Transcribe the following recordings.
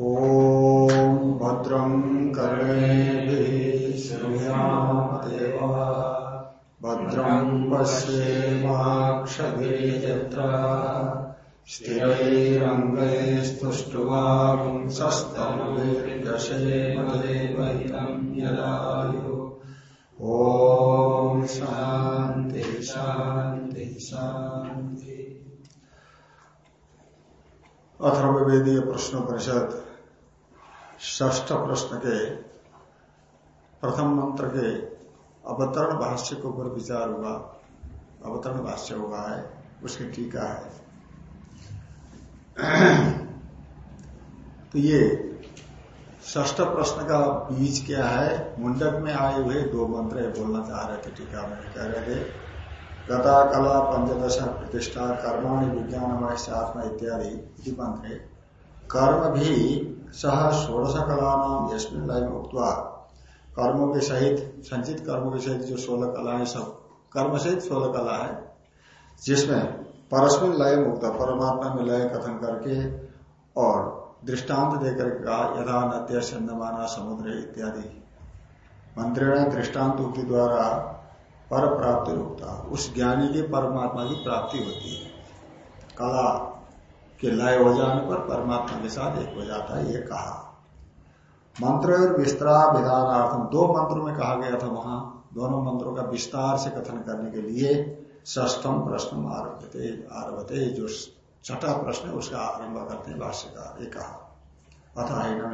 ॐ भद्रं कर्णेभिः श्रृणामदेवा भद्रं पश्येमाक्षभिर्यत्र स्थिरैरङ्गैस्तुष्टुवांसस्तमुर्दशेमदेवहितं यदायु ॐ शान्ति शान्ति शान्ति। अथर्ववेदीय प्रश्नोपनिषद ष्ठ प्रश्न के प्रथम मंत्र के अवतरण भाष्य के ऊपर विचार हुआ। अवतरण भाष्य हुआ है, उसकी टीका है। तो ये ष्ठ प्रश्न का बीज क्या है? मुंडक में आए हुए दो मंत्र बोलना चाह रहे थे, टीका में कह रहे थे। गता, कला, पंचदश, प्रतिष्ठा, कर्माणि, विज्ञान आत्मा इत्यादि मंत्र। कर्म भी सह षोड़श कला नाम यशमिन लय उक्वा कर्मों के सहित, संचित कर्मों के सहित जो सोलह कला है, सब कर्म सहित सोलह कला है, जिसमें परस्मिन लय मुक्त, परमात्मा में लय कथन करके और दृष्टांत देकर कहा, यथा नद्य चंदमाना समुद्र इत्यादि। मंत्रिण दृष्टांत उक्ति द्वारा पर प्राप्ति रुकता। उस ज्ञानी के परमात्मा की प्राप्ति होती है। कला के लय हो जाने पर परमात्मा के साथ एक हो जाता है, ये कहा। मंत्र और विस्तार विधानार्थम, दो मंत्रों में कहा गया था वहाँ, दोनों मंत्रों का विस्तार से कथन करने के लिए ष्ठम प्रश्न आरभते आरभते, जो छठा प्रश्न है, उसका आरंभ करते हैं भाष्यकार, ये कहा। अथ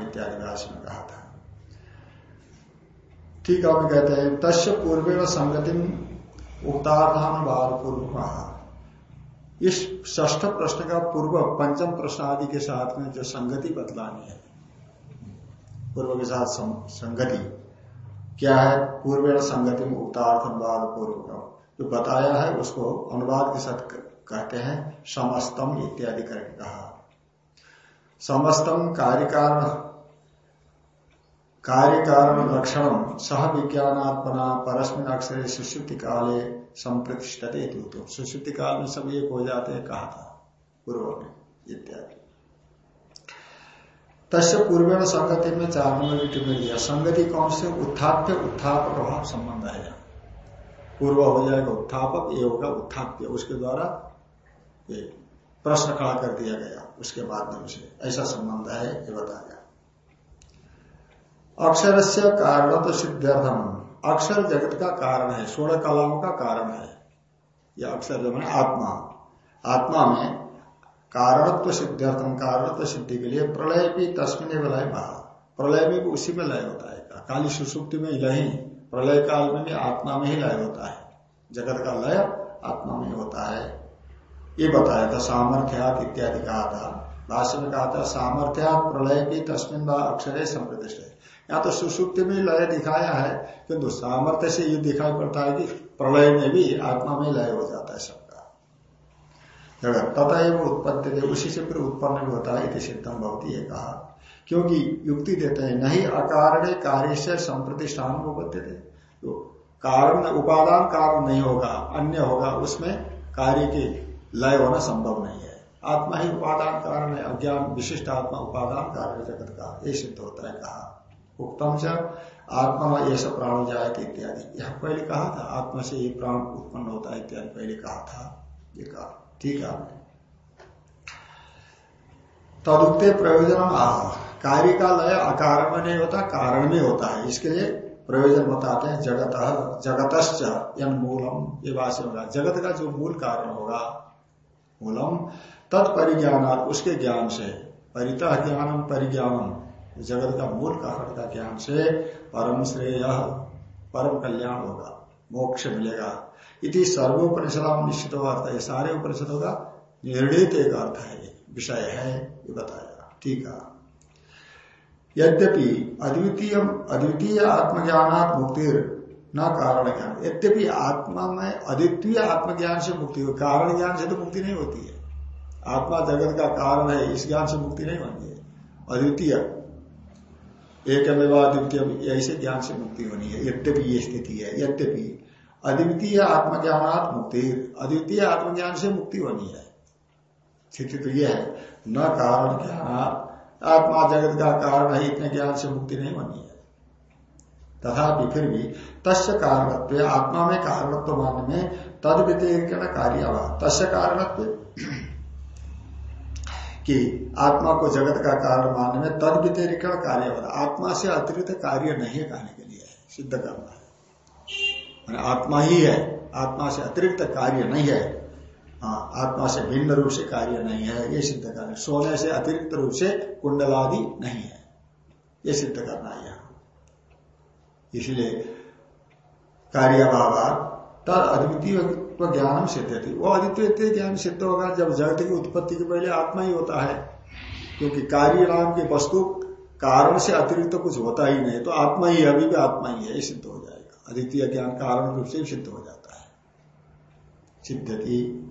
इत्यादि राशि में कहा था। ठीक है कहते हैं, तस्य पूर्व संगति बाल पूर्व कहा इस ष्ठ प्रश्न का पूर्व पंचम प्रश्न आदि के साथ में जो संगति बतलानी है, पूर्व के साथ संगति, क्या है? पूर्व संगति में उक्तार्थम बाल पूर्व का जो बताया है, उसको अनुवाद के साथ कहते हैं, समस्तम इत्यादि करके कहा। समस्तम कार्य कारण कार्य कारण लक्षण सह विज्ञानात्मना परस्मिन अक्षर सुश्रुति काले संप्रतिष्ठते सुश्रुति काल में सब एक हो जाते हैं, कहा था पूर्व में, इत्यादि। तस्य पूर्व संगति में चार नंबर टिप्पणी दिया संगति कौन से? उत्थाप्य उत्थाप प्रभाव संबंध है पूर्व हो जाएगा उत्थापक, ये होगा उत्थाप्य। उसके द्वारा प्रश्न खड़ा कर दिया गया। उसके माध्यम से ऐसा संबंध है, ये बताया अक्षर से कारण तो सिद्धार्थम अक्षर जगत का कारण है सोलह कलाओं का कारण है। यह अक्षर जो है, आत्मा। आत्मा में कारणत्व सिद्धार्थम कारणत्व सिद्धि के लिए प्रलय भी तस्मिन लय महा। प्रलय भी उसी में लय होता है। काली सुसुप्ति में लय प्रलय काल में भी आत्मा में ही लय होता है। जगत का लय आत्मा में होता है। ये बताया था सामर्थ्यात इत्यादि कहा था। भाष्य में कहा था, सामर्थ्यात प्रलय भी तस्मिन अक्षर संप्रतिष्ठ या तो सुसुप्ति में लय दिखाया है, किंतु सामर्थ्य से ये दिखाई पड़ता है कि प्रलय में भी आत्मा में लय हो जाता है सबका। जगत तथा एवं उत्पत्ति दे उसी से फिर उत्पन्न भी होता है सिद्धम भवती ये कहा। क्योंकि युक्ति देते हैं, नहीं अकारण कार्य से संप्रतिष्ठान बदते थे तो कारण, उपादान कारण नहीं होगा, अन्य होगा, उसमें कार्य के लय होना संभव नहीं है। आत्मा ही उपादान कारण है, अज्ञान, विशिष्ट आत्मा उपादान कारण जगत का, ये सिद्ध होता है कहा। उत्तम से आत्मा ये सब प्राण जाए इत्यादि। यह पहले कहा था, आत्मा से ये प्राण उत्पन्न होता है इत्यादि पहले कहा था। ये कहा। ठीक है आपने। तदुक्ते प्रयोजन आह। कार्य का लय अकार में नहीं होता, कारण में होता है। इसके लिए प्रयोजन बताते हैं, जगत, जगतश्च, यन मूलम, ये वाष्य होगा जगत का जो मूल कारण होगा, मूलम तत्परिज्ञान उसके ज्ञान से। परिता ज्ञानम, परिज्ञानम। जगत का मूल कारण का ज्ञान से परम श्रेय, परम कल्याण होगा, मोक्ष मिलेगा। इति सर्वोपनिषद निश्चित अर्थ है। सारे उपनिषदों का निर्णित एक अर्थ है, विषय है, ये बताया। ठीक है। यद्यपि अद्वितीय अद्वितीय आत्मज्ञानात् मुक्ति न कारण ज्ञान। यद्यपि आत्मा में अद्वितीय आत्मज्ञान से मुक्ति हो, कारण ज्ञान से तो मुक्ति नहीं होती है। आत्मा जगत का कारण है, इस ज्ञान से मुक्ति नहीं बनती है। अद्वितीय एक द्वितीय ऐसे ज्ञान से मुक्ति होनी है। यद्यपि ये स्थिति है यद्यपि अद्वितीय आत्मज्ञानात मुक्ति, अद्वितीय आत्मज्ञान से मुक्ति होनी है। स्थिति तो यह है, न कारण ज्ञान आत्मा जगत का कारण है, इतने ज्ञान से मुक्ति नहीं होनी है। तथा फिर भी, तस्य कारणत्व, आत्मा में कारणत्व मानने में तद व्यतिरिक्त कार्य तस्य कारणत्व? कि आत्मा को जगत का कारण मानने में तद व्यतिरिक्त कार्य होता आत्मा से अतिरिक्त कार्य नहीं कहने के लिए सिद्ध करना है। आत्मा ही है, आत्मा से अतिरिक्त कार्य नहीं है। हाँ आत्मा से भिन्न रूप से कार्य नहीं है, ये सिद्ध करना है। सोने से अतिरिक्त रूप से कुंडलादि नहीं है, ये सिद्ध करना है इसलिए कार्यभाव तद अद्वितीय ज्ञान सिद्ध थी वो अद्वितीय ज्ञान सिद्ध होगा जब जगत की उत्पत्ति के पहले आत्मा ही होता है। क्योंकि कार्य नाम की वस्तु कारण से अतिरिक्त तो कुछ होता ही नहीं तो आत्मा ही अभी भी आत्मा ही है सिद्ध हो जाएगा। अद्वितीय ज्ञान कारण रूप से सिद्ध हो जाता है। सिद्धति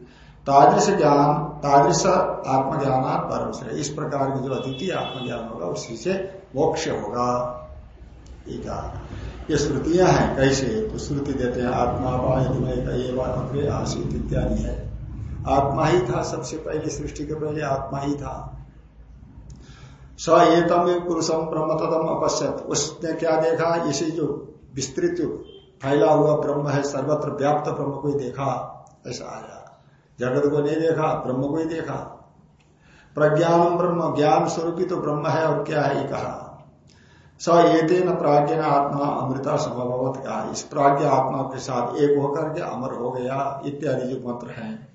तादृश ज्ञान, तादृश आत्मज्ञान परम श्रेय। इस प्रकार की जो अद्वितीय आत्मज्ञान होगा, उसी से मोक्ष होगा। ये श्रुतियाँ हैं, कैसे? तो श्रुति देते हैं, आत्मा वायुमय आशित इत्यादि है। आत्मा ही था सबसे पहले, सृष्टि के पहले आत्मा ही था। स एतम पुरुषम ब्रह्म अपश्यत। उसने क्या देखा? इसी जो विस्तृत फैला हुआ ब्रह्म है, सर्वत्र व्याप्त ब्रह्म को ही देखा। ऐसा आया। जगत को नहीं देखा, ब्रह्म को ही देखा। प्रज्ञान ब्रह्म, ज्ञान स्वरूपी तो ब्रह्म है, और क्या है? ये कहा। स ये न प्राज्ञ आत्मा अमृता समभवत का इस प्राज्ञ आत्मा के साथ एक होकर के अमर हो गया, इत्यादि जो मंत्र है,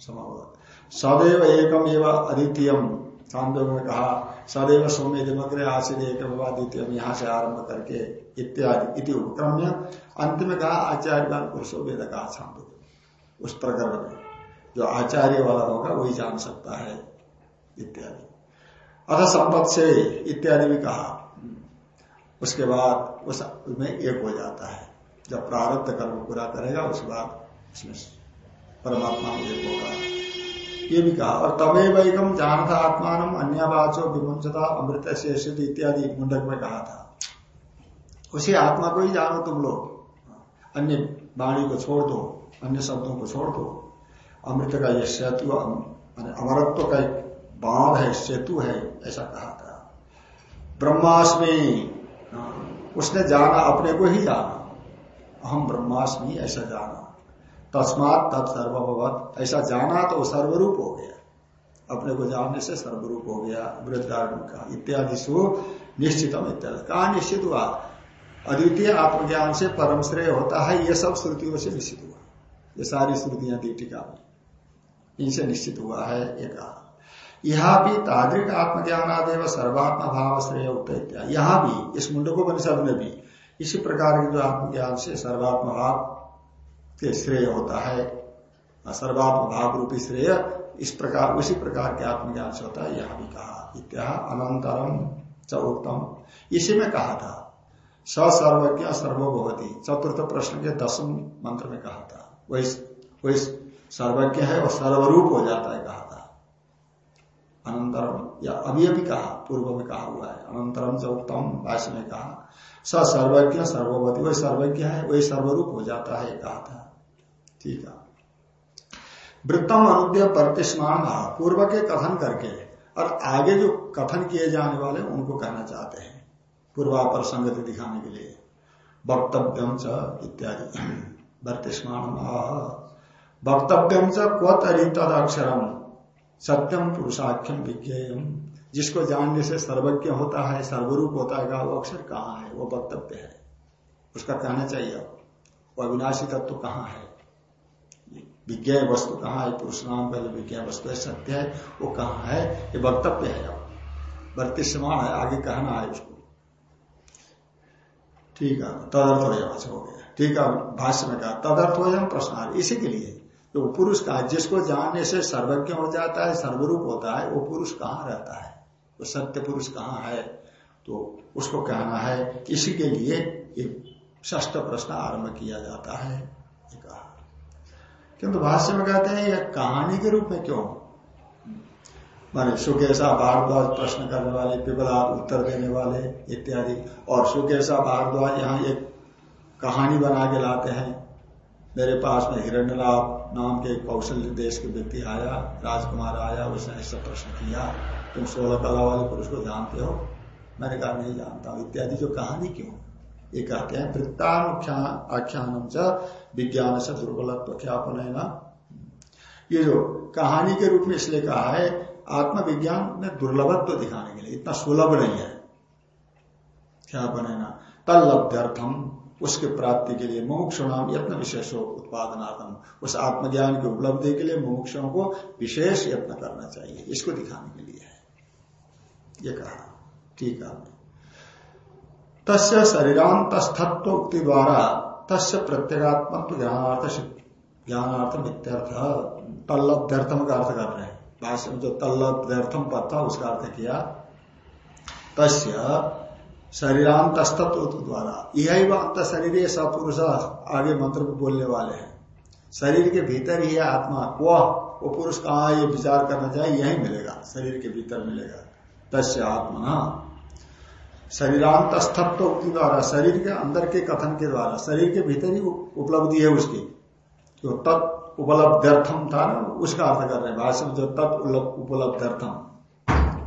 समभवत। सदैव एकम एवं अद्वितीयम सामदेव ने कहा, सदैव सौम्य दिमग्र आशिद एक द्वितीय यहाँ से आरंभ करके इत्यादि इति उपक्रम्य। अंत में कहा, आचार्य पुरुषो वेद कहा सामदेव उस प्रकरण में जो आचार्य वाला होगा, वही जान सकता है, इत्यादि। अथ संपत् से इत्यादि भी कहा। उसके बाद उस में एक हो जाता है। जब प्रारब्ध कर्म पूरा करेगा उसके बाद उसमें परमात्मा एक होगा। ये भी कहा, और तमे वैगम जानता आत्मान अन्य बाचो विमुंचता अमृत शेष इत्यादि मुंडक में कहा था। उसी आत्मा को ही जानो तुम लोग। अन्य वाणी को छोड़ दो, अन्य शब्दों को छोड़ दो। अमृत का यह सेतु अमरत्व का एक बाँध है, सेतु है, ऐसा कहा था। ब्रह्माष्टमी उसने जाना, अपने को ही जाना। हम ब्रह्मास्मि, ऐसा जाना। तस्मात तत्सर्वभवत ऐसा जाना तो सर्वरूप हो गया। अपने को जानने से सर्वरूप हो गया। वृद्धारण का इत्यादि सु निश्चितम इत्यादि। कहा निश्चित हुआ? अद्वितीय आत्मज्ञान से परम श्रेय होता है, ये सब श्रुतियों से निश्चित हुआ। ये सारी श्रुतियाँ दी टीका में। इनसे निश्चित हुआ है, ये कहा। यहाँ भी ताद्रिक आत्मज्ञान आदेव सर्वात्मा भाव श्रेय उत्तर यहाँ भी, इस मुंडकोपनिषद में भी, इसी प्रकार के जो आत्मज्ञान से सर्वात्म भाव के श्रेय होता है सर्वात्म भाव रूपी श्रेय, इस प्रकार, उसी प्रकार के आत्मज्ञान से होता है, यह भी कहा। इत्या, अनंतरम च उत्तम इसी में कहा था स सर्वज्ञ सर्वभवती चतुर्थ प्रश्न के दसम मंत्र में कहा था। वही वही सर्वज्ञ है और सर्वरूप हो जाता है कहा। अनंतरम, या अभी अभी कहा, पूर्व में कहा हुआ है। अनंतरम जो उत्तम, भाष्य में कहा स सर्वज्ञ सर्ववती वही सर्वज्ञ है, वही सर्वरूप हो जाता है कहा था। ठीक है। वृत्तम अनुद्य प्रतिष्मान पूर्व के कथन करके, और आगे जो कथन किए जाने वाले, उनको कहना चाहते हैं, पूर्वापर संगति दिखाने के लिए। वक्तव्यम च इत्यादि। वर्तिष्मान वक्तव्यम च तद अक्षरम सत्यम पुरुषाख्यम विज्ञेयम। जिसको जानने से सर्वज्ञ होता है, सर्वरूप होता है, वो अक्षर कहाँ है? वो वक्तव्य है। उसका कहना चाहिए वो अविनाशी तत्व कहाँ है? विज्ञा वस्तु कहाँ है? पुरुष नाम जो विज्ञा वस्तु है, सत्य है, वो कहाँ है? ये वक्तव्य है अब। वर्तिष्यमान है, आगे कहना है उसको। ठीक है, तदर्थ हो गया ठीक है, भाष्य में कहा, तदर्थ हो प्रश्न इसी के लिए। तो पुरुष का जिसको जानने से सर्वज्ञ हो जाता है, सर्वरूप होता है, वो पुरुष कहाँ रहता है? वो सत्य पुरुष कहाँ है? तो उसको कहना है, इसी के लिए ष्ट प्रश्न आरंभ किया जाता है। किंतु भाष्य में कहते हैं, यह कहानी के रूप में क्यों? माने सुकेशा भारद्वाज प्रश्न करने वाले, पिपला उत्तर देने वाले इत्यादि, और सुकेशा भारद्वाज यहाँ एक कहानी बना के लाते हैं। मेरे पास में हिरण्यलाभ नाम के कौशल्य देश के व्यक्ति आया, राजकुमार आया, उसने ऐसा प्रश्न किया, तुम सोलह कला वाले पुरुष को जानते हो? मैंने कहा, नहीं जानता इत्यादि जो कहानी क्यों? ये कहते हैं वृत्तानुख्यान विज्ञान से दुर्बलत्व ख्यापन है ना ये जो कहानी के रूप में इसलिए कहा है, आत्मविज्ञान में दुर्लभत्व तो दिखाने के लिए। इतना सुलभ नहीं है। क्या बनेना तल्लभ्यर्थम उसके प्राप्ति के लिए मुमुक्षु नाम यत्न विशेषो उत्पादनात्म उस आत्मज्ञान की उपलब्धि के लिए मुमुक्षुओं को विशेष यत्न करना चाहिए। इसको दिखाने के लिए है। ये कहा। ठीक है तस्य शरीरांतस्थत्व उक्ति द्वारा तस्य प्रत्येगात्मक ज्ञानार्थ ज्ञानार्थम इत्यर्थ तल्लभ्यर्थम का अर्थ कर रहे हैं। भाष्य में जो तल्लभ्यर्थम पद था, उसका अर्थ किया। तस्य शरीरांतस्तत्व द्वारा। यही अंत शरीर सपुरुष आगे मंत्र में बोलने वाले हैं। शरीर के भीतर ही है आत्मा। वह, वो पुरुष कहा ये विचार करना चाहिए, यही मिलेगा। शरीर के भीतर मिलेगा। तस्य आत्मा शरीरांतस्तत्व द्वारा, शरीर के अंदर के कथन के द्वारा, शरीर के भीतर ही उपलब्धि है उसकी। जो तत् उपलब्ध्यर्थम था ना, उसका अर्थ कर रहे हैं। भाषण जो तत्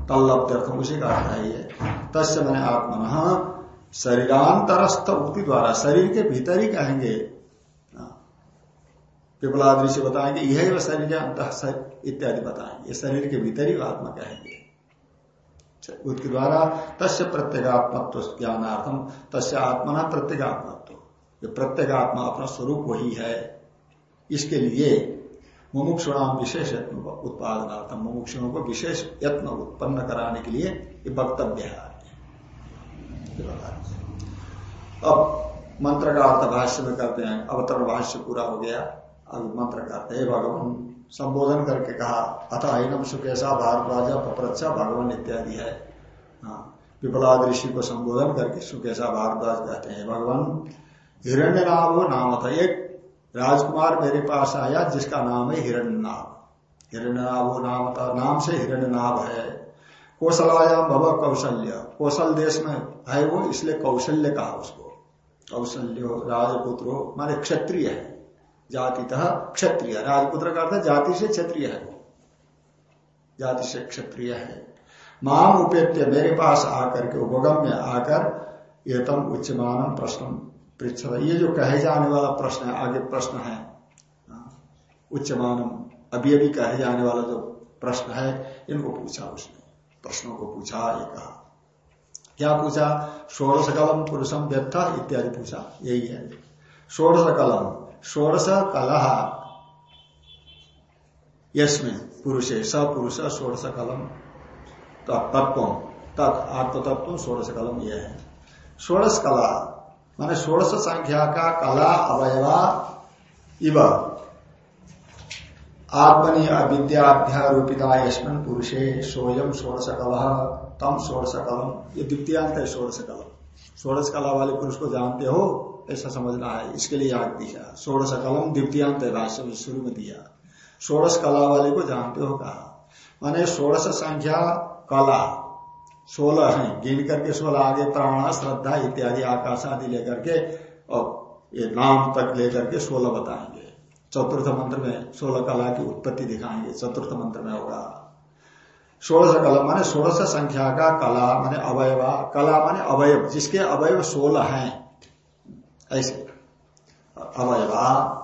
तल्लब्ध्यर्थम उसी का अर्थ है ये। तस्य मैंने आत्मन शरीरांतरस्थ उक्ति द्वारा शरीर के भीतर ही कहेंगे। हाँ। पिपलादि से बताएँगे, यही वह शरीर अंत इत्यादि बताएँगे। शरीर के भीतर ही आत्मा कहेंगे। उसके द्वारा तस्य प्रत्येगात्मत्व ज्ञानार्थम, तस्य आत्मना प्रत्येगात्मत्व। प्रत्येगात्मा अपना स्वरूप वही है। इसके लिए मुमुक्षु नाम विशेष यत्न उत्पादनार्थम मुमुक्षुओं को विशेष यत्न उत्पन्न कराने के लिए ये वक्तव्य है। अब मंत्र का अर्थ भाष्य में करते हैं। अवतरण भाष्य पूरा हो गया। अब मंत्र करते हैं। भगवान संबोधन करके कहा, अथा हिनम सुकेशा भारद्वाजा पप्रच्छा भगवान इत्यादि है। हाँ पिपलाद ऋषि को संबोधन करके सुकेशा भारद्वाज कहते हैं, भगवान हिरण्य नाम नाम था। एक राजकुमार मेरे पास आया, जिसका नाम है हिरण्य नाभ वो नाम था नाम से हिरण्य नाभ है। कौशलायाम भव कौशल्य। कौशल देश में है वो, इसलिए कौशल्य कहा उसको। कौशल्य राजपुत्र, माने क्षत्रिय है। जातितः क्षत्रिय। राजपुत्र का अर्थ जाति से क्षत्रिय है वो। जाति से क्षत्रिय है। माम उपेत्य, मेरे पास आकर के उपगम में आकर ये तम उच्चमान प्रश्न पृछ ये जो कहे जाने वाला प्रश्न है, आगे प्रश्न है उच्च उच्चमानम। अभी अभी कहे जाने वाला जो प्रश्न है, इनको पूछा उसने। प्रश्नों को पूछा, ये कहा। क्या पूछा? षोड़श कलम पुरुषम व्यथा इत्यादि पूछा। यही है। षोड़श कलम षोड़श कलह यस्मिन पुरुषे स पुरुष षोड़श कलम तत्व तत् आत्मतत्व षोड़श कलम यह है। षोड़श कला माने षोड़श संख्या का कला, अवयवा, इव। आत्मनि अविद्याध्यारोपिता यशमन पुरुषे सोयम षोड़श कल तम षोड़श कलम ये द्वितीयांत है षोड़श कलम षोड़श कला वाले पुरुष को जानते हो, ऐसा समझना है। इसके लिए याद दिया। षोड़श कलम द्वितीयांत है भाष्य में शुरू में दिया। षोड़श कला वाले को जानते हो कहा। माने षोड़श संख्या कला। सोलह है। गिन करके सोलह, आगे प्राण श्रद्धा इत्यादि, आकाश आदि लेकर के, और ये नाम तक लेकर के सोलह बताएँगे। चतुर्थ मंत्र में सोलह कला की उत्पत्ति दिखाएँगे। चतुर्थ मंत्र में होगा। षोड़श कला, माने षोड़श संख्या का कला, माने अवयवा। कला माने अवयव, जिसके अवयव सोलह हैं। ऐसे। अवयवा।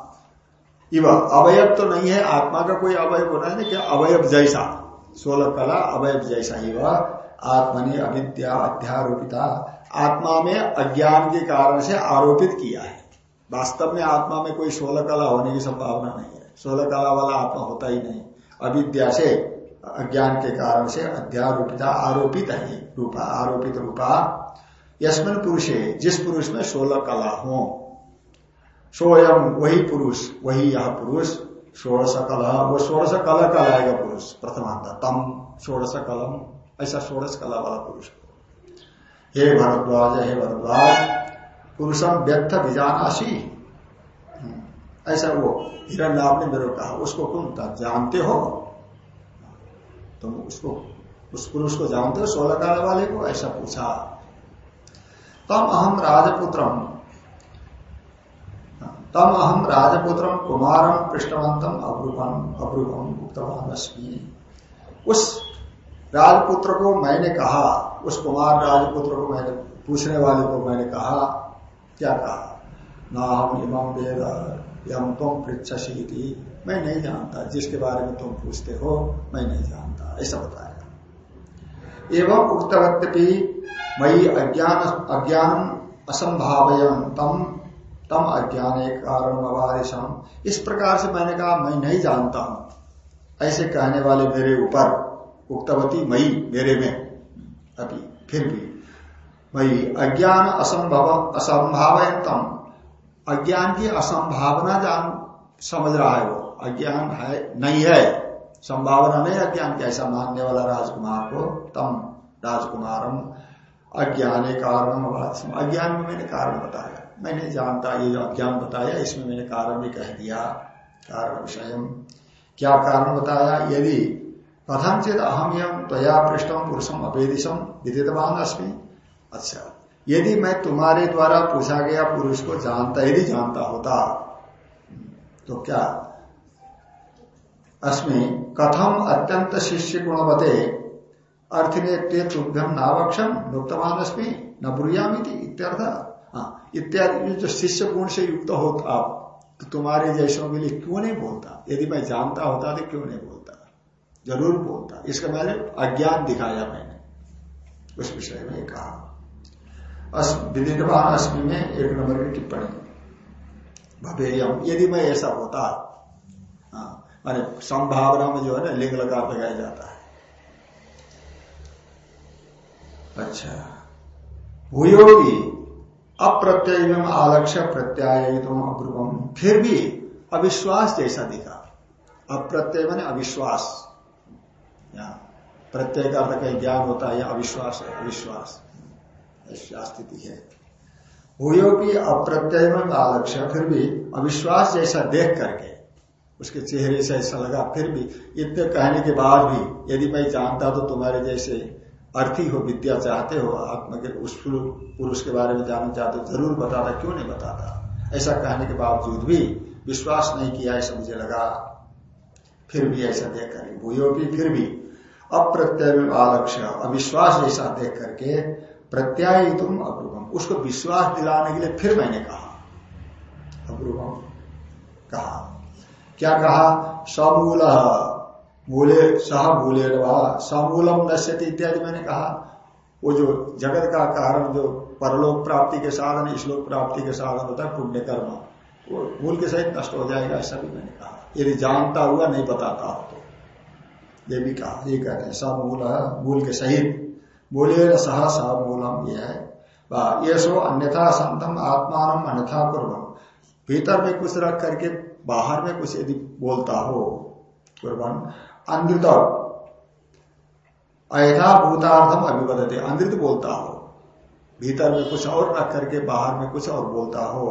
इव। अवयव तो नहीं है, आत्मा का कोई अवयव होना है क्या अवयव जैसा। सोलह कला, अवयव जैसा ही वह आत्मनि अविद्या अध्यारोपिता। आत्मा में अज्ञान के कारण से आरोपित किया है। वास्तव में आत्मा में कोई सोलह कला होने की संभावना नहीं है। सोलह कला वाला आत्मा होता ही नहीं। अविद्या से, अज्ञान के कारण से अध्यारोपिता आरोपित है। रूपा, आरोपित रूपा। यशमन पुरुष है जिस पुरुष में सोलह कला हो सोयम वही पुरुष, वही यह पुरुष षोड़श कला वो षोड़श कला कहलाएगा पुरुष, प्रथमांत, तम षोड़श कलम ऐसा षोड़श कला वाला पुरुष। हे भरद्वाज हे भरद्वाज, पुरुषम व्यर्थ बीजानाशी ऐसा वो हिरण्यनाभ ने मेरे कहा, उसको तुम जानते हो? तुम उसको, उस पुरुष को जानते हो सोलह काल वाले को? ऐसा पूछा। तम अहम राजपुत्रम। तम अहम राजपुत्रम कुमारम पृष्ठवंतम अब्रूपम अब्रूपम उक्तवान उस राजपुत्र को मैंने कहा, उस कुमार राजपुत्र को मैंने, पूछने वाले को मैंने कहा, क्या कहा? ना हम इमाम वेद यम तुम पृछसी थी मैं नहीं जानता, जिसके बारे में तुम पूछते हो, मैं नहीं जानता, ऐसा बताया। एवं उक्तवत्यपि मई अज्ञान अज्ञान असंभावयन तम तम अज्ञान कारण अवारिशम। इस प्रकार से मैंने कहा, मैं नहीं जानता। हूँ ऐसे कहने वाले मेरे ऊपर उक्तवती मई मेरे में। अभी फिर भी। मई अज्ञान असंभव असंभावयतम अज्ञान की असंभावना जान समझ रहा है वो। अज्ञान है, नहीं है। संभावना नहीं अज्ञान की, ऐसा मानने वाला राजकुमार को तम, राजकुमारम। अज्ञान कारण अज्ञान में मैंने कारण बताया। मैंने जानता, ये जो अज्ञान बताया, इसमें मैंने कारण भी कह दिया। कारण विषय क्या कारण बताया? यदि कथम चेत अहम यम त्वया पृष्ठम पुरुषम अपेदिशम विदितवान अस्मी अच्छा। यदि मैं तुम्हारे द्वारा पूछा गया पुरुष को जानता, यदि जानता होता तो क्या? अस्मि, कथम अत्यंत शिष्य गुणवते अर्थिने तुभ्यम नावक्षम नुक्तमान अस्मी न बुरियामी इत्यर्थ। इत्यादि जो शिष्य गुण से युक्त होता तो तुम्हारे जैसों के लिए क्यों नहीं बोलता? यदि मैं जानता होता तो क्यों नहीं बोलता? ज़रूर बोलता। इसका मैंने अज्ञान दिखाया मैंने। उस विषय में कहा। विदितवान अस्मी में एक नंबर की टिप्पणी। भवेयम यदि मैं ऐसा होता हाँ, माने संभावना में जो है ना लिंग लगा लगाया जाता है। अच्छा। भूयो भी अप्रत्यय आलक्ष्य प्रत्याय तुम अब्रुवम। फिर भी अविश्वास जैसा दिखा। अप्रत्यय मैंने अविश्वास। प्रत्यय का अर्थ कहीं ज्ञान होता है या अविश्वास अविश्वास। ऐसा स्थिति है। हुयो की अप्रत्यय में आलक्ष्य फिर भी अविश्वास जैसा देख करके, उसके चेहरे से ऐसा लगा, फिर भी इतने कहने के बाद भी यदि मैं जानता तो तुम्हारे जैसे अर्थी हो, विद्या चाहते हो आत्मा के उस पुरुष के बारे में जानना चाहते हो, ज़रूर बताता, क्यों नहीं बताता? ऐसा कहने के बावजूद भी विश्वास नहीं किया, ऐसा मुझे लगा। फिर भी ऐसा देख कर भूयो की, फिर भी अप्रत्यय में आलक्ष्य अविश्वास जैसा देख करके प्रत्याय तुम अपूर्वम। उसको विश्वास दिलाने के लिए फिर मैंने कहा। अपूर्वम कहा। क्या कहा? समूल मूले सह मूले समूलम नश्यति इत्यादि मैंने कहा। वो जो जगत का कारण, जो परलोक प्राप्ति के साधन, इश्लोक प्राप्ति के साधन होता है पुण्य कर्म वो मूल के सहित नष्ट हो जाएगा, ऐसा भी मैंने कहा। यदि जानता हुआ नहीं बताता हो ये भी कहा ये कहते हैं समूल मूल मूल के सहित। बोलिए सह स मूलम ये है। ये सो अन्यथा संतम आत्मान अन्यथा कुर्बन भीतर में कुछ रख करके बाहर में कुछ यदि बोलता हो कुर्बन अनृत अयथा भूतार्थम अभिवदते। अंधित बोलता हो। भीतर में कुछ और रख करके बाहर में कुछ और बोलता हो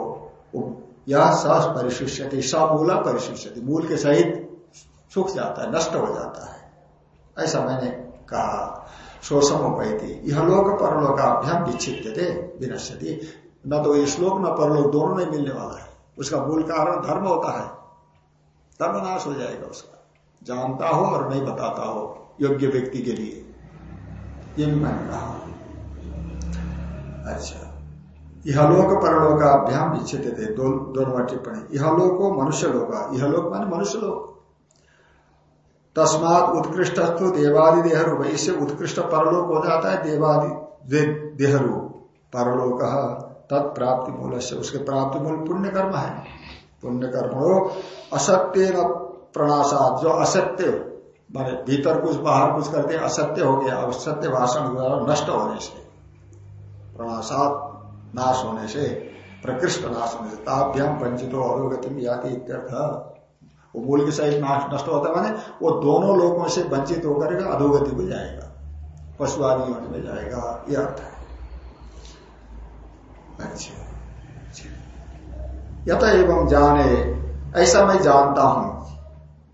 यह सस परिशिष्यति। समूला परिशिष्यति। मूल के सहित सुख जाता है, नष्ट हो जाता है। ऐसा मैंने कहा। शोषम उपैती। यह लोक परलोकाभ्याम विच्छित थे विनश्यति। न तो ये श्लोक, न परलोक दोनों नहीं मिलने वाला है। उसका मूल कारण धर्म होता है। धर्म नाश हो जाएगा उसका। जानता हो और नहीं बताता हो, योग्य व्यक्ति के लिए। ये भी मैंने कहा। अच्छा। यह लोक परलोकाभ्याम विच्छित थे दोनों टिप्पणी। यह लोको मनुष्य लोका यह लोक माने मनुष्य लोक तस्मात उत्कृष्ट तो देवादि देहरूप इससे उत्कृष्ट परलोक हो जाता है देवादि देहरूप परलोक तत्प्राप्ति मूल से उसके प्राप्ति मूल पुण्य कर्म है। पुण्य कर्म हो असत्य प्रणाशात। जो असत्य, माने भीतर कुछ, बाहर कुछ करते असत्य हो गया। असत्य भाषण नष्ट होने से, प्रणाशात नाश होने से, प्रकृष्ट नाश होने से ताभ्याम वंचितो अधोगति याति इत्यर्थ वो मूल के सहित नष्ट होता है, माने वो दोनों लोगों से वंचित होकर अधोगति को जाएगा पशु आदि में जाएगा यह अर्थ है। अच्छा यथ एवं जाने, ऐसा मैं जानता हूँ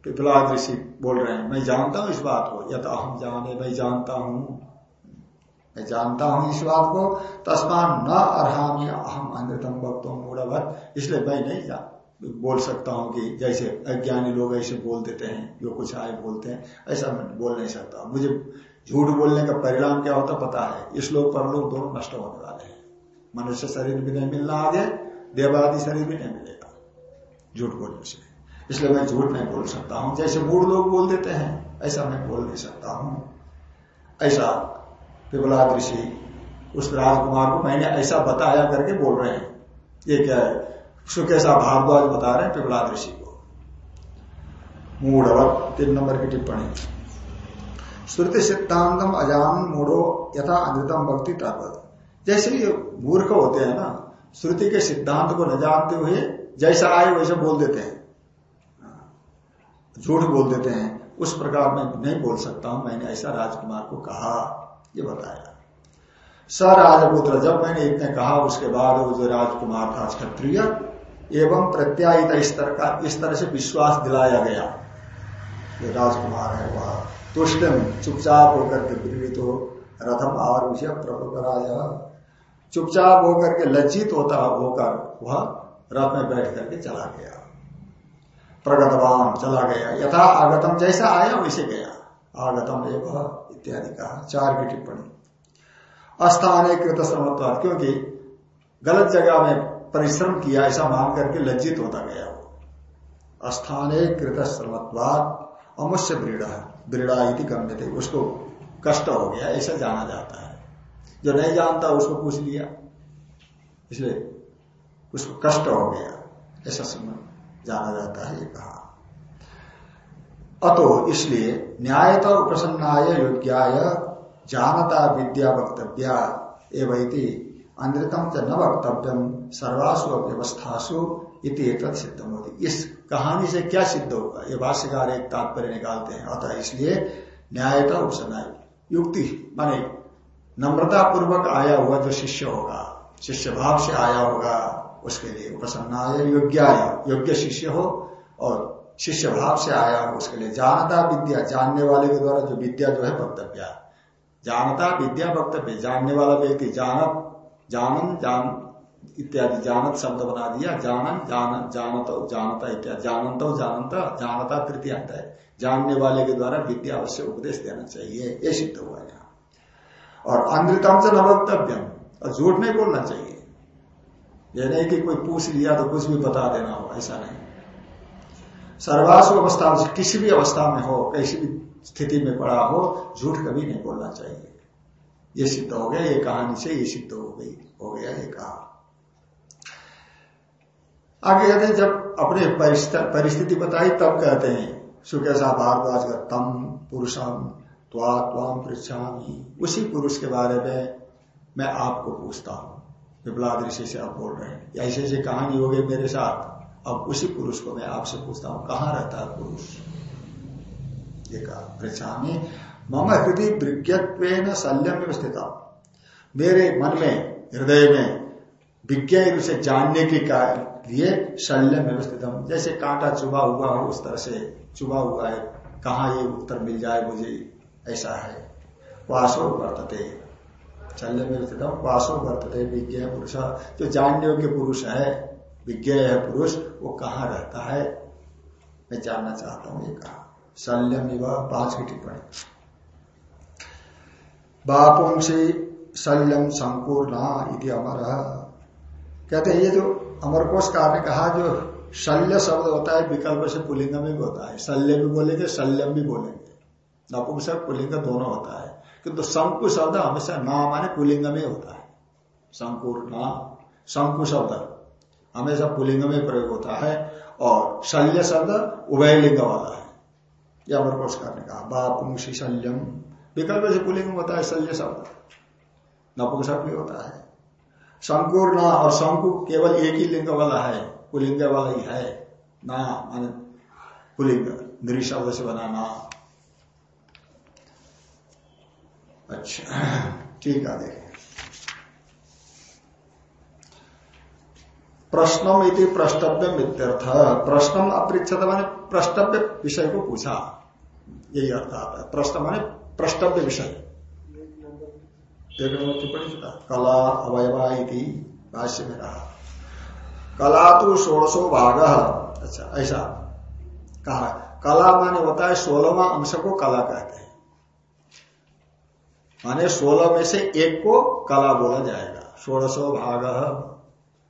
पिपला ऋषि बोल रहे हैं, मैं जानता हूँ इस बात को यथ अहम जाने, मैं जानता हूँ। मैं जानता हूँ इस बात को तस्मान न अर्मी अहम अनृतम भक्तों मूढ़वत इसलिए मैं नहीं जानता। बोल सकता हूँ कि जैसे अज्ञानी लोग ऐसे बोल देते हैं, जो कुछ आए बोलते हैं, ऐसा मैं बोल नहीं सकता। मुझे झूठ बोलने का परिणाम क्या होता पता है? इस लोग पर लोग दोनों नष्ट होने वाले हैं। मनुष्य शरीर भी नहीं मिलना आगे, देवादि शरीर भी नहीं मिलेगा, झूठ बोलने से। इसलिए मैं झूठ नहीं बोल सकता हूँ। जैसे मूड लोग बोल देते हैं, ऐसा मैं बोल नहीं सकता हूँ। ऐसा पिपला ऋषि उस राजकुमार को मैंने ऐसा बताया करके बोल रहे हैं। ये क्या है? सुकेशा भारद्वाज बता रहे हैं ऋषि को। मूढ़ तीन नंबर की टिप्पणी। श्रुति सिद्धांतम अजान मूढ़ो यथा अनृतम भक्ति तर्वत जैसे ये मूर्ख होते हैं ना, श्रुति के सिद्धांत को न जानते हुए जैसा आए वैसे बोल देते हैं। झूठ बोल देते हैं। उस प्रकार मैं नहीं बोल सकता हूँ, मैंने ऐसा राजकुमार को कहा, ये बताया। स राजपुत्र, जब मैंने इतने कहा, उसके बाद वो जो राजकुमार था, क्षत्रिय एवं प्रत्यायित इस तरह का इस तरह से विश्वास दिलाया गया। जो राजकुमार है वह। तुष्ट चुपचाप होकर के पीड़ित हो, रथम आरुष्य प्रभु राजा चुपचाप होकर के लज्जित होता होकर वह रथ में बैठ करके चला गया। प्रगतवान चला गया। यथा आगतम जैसा आया वैसे गया। आगतम एक इत्यादि कहा। चार की टिप्पणी। अस्थाने कृत क्योंकि गलत जगह में परिश्रम किया, ऐसा मान करके लज्जित होता गया वो। अस्थाने कृत श्रमत्वाद अमुष्य ब्रीड़ा ब्रीड़ा इति गम्य थे उसको कष्ट हो गया, ऐसा जाना जाता है। जो नहीं जानता, उसको पूछ लिया। इसलिए उसको कष्ट हो गया, ऐसा समझ जाना जाता है, ये कहा। अतो इसलिए न्यायता उपसन्नाय योग्याय, जानता विद्या वक्तव्या एवं अनृतम च न वक्तव्यम, सर्वासु व्यवस्थासु इति सिद्ध होती। इस कहानी से क्या सिद्ध होगा? ये भाष्यकार एक तात्पर्य निकालते हैं। अतः इसलिए न्यायता उपसन्नाय युक्ति, माने नम्रता पूर्वक आया हुआ जो शिष्य होगा, शिष्य भाव से आया होगा, उसके लिए उपसन्नाय योग्य योग्य शिष्य हो, और शिष्य भाव से आया हो, उसके लिए जानता विद्या, जानने वाले के द्वारा जो विद्या जो है वक्तव्य। जानता विद्या वक्तव्य, जानने वाला व्यक्ति, जानत जानन जान इत्यादि जानत शब्द बना दिया। जानन जान जानत जानता इत्यादि। जानत जानता जानता तृतीय आता है। जानने वाले के द्वारा विद्या अवश्य उपदेश देना चाहिए। ये सिद्ध हुआ यहाँ। और अनृतम से न वक्तव्यम और झूठ नहीं बोलना चाहिए। यह नहीं कि कोई पूछ लिया तो कुछ भी बता देना हो, ऐसा नहीं। सर्वासु अवस्था किसी भी अवस्था में हो, कैसी भी स्थिति में पड़ा हो, झूठ कभी नहीं बोलना चाहिए। ये सिद्ध हो गया, ये कहानी से ये सिद्ध हो गई, हो गया ये कहा आगे कहते हैं जब अपने परिस्थिति बताई, तब कहते हैं सुकेशा भारद्वाज का तम पुरुषम त्वा त्वाम पृछामी उसी पुरुष के बारे में मैं आपको पूछता हूँ। विपलाद ऋषि से आप बोल रहे हैं। ऐसे ऐसी कहानी हो गई मेरे साथ। अब उसी पुरुष को मैं आपसे पूछता हूँ, कहाँ रहता है पुरुष? ये कहा में मम हृदय विज्ञत्व शल्यम व्यवस्थित। मेरे मन में, हृदय में विज्ञ रूप से जानने के लिए शल्य व्यवस्थित जैसे कांटा चुभा हुआ हो, उस तरह से चुभा हुआ है। कहा ये उत्तर मिल जाए मुझे? ऐसा है। वासो वर्तते। शल्य में स्थित वासो वर्तते विज्ञ पुरुष। जो जानने योग्य पुरुष है विज्ञ है पुरुष, वो कहाँ रहता है? मैं जानना चाहता हूँ ये कहा। शल्यम विवाह पाँच की टिप्पणी। बापुंसी शल्यम संपूर्ण इति अमर। कहते हैं, ये जो अमरकोशकार ने कहा, जो शल्य शब्द होता है, विकल्प से पुलिंग में भी होता है। शल्य भी बोलेंगे, शल्यम भी बोलेंगे। नपुंसक पुलिंग दोनों होता है। किंतु तो शंकु शब्द हमेशा न माने पुलिंग में होता है। न शंकु शब्द हमेशा पुलिंग में प्रयोग होता है और शल्य शब्द उभय लिंग वाला है। यह अमरकोशकार ने कहा बापुंसी शल्यम विकल्प से पुलिंग होता है शल्य शब्द नपुंसक भी होता है। शंकुर न, और शंकु केवल एक ही लिंग वाला है, पुलिंग वाला ही है। ना, मान पुलिंग नृ शब्द से बना ना अच्छा ठीक है देखें प्रश्नम इति प्रष्टव्य मित्यर्थ। प्रश्नम अपृक्षत माने प्रष्टव्य विषय को पूछा। यही अर्थ आता है। प्रश्न माने प्रष्टव्य विषय। टिप्पणी कला, अवयवा भाष्य में रहा कला तो षोड़शो भाग। अच्छा ऐसा कहा। कला माने होता है सोलहवा अंश को कला कहते हैं। माने सोलह में से एक को कला बोला जाएगा। षोड़शो भाग,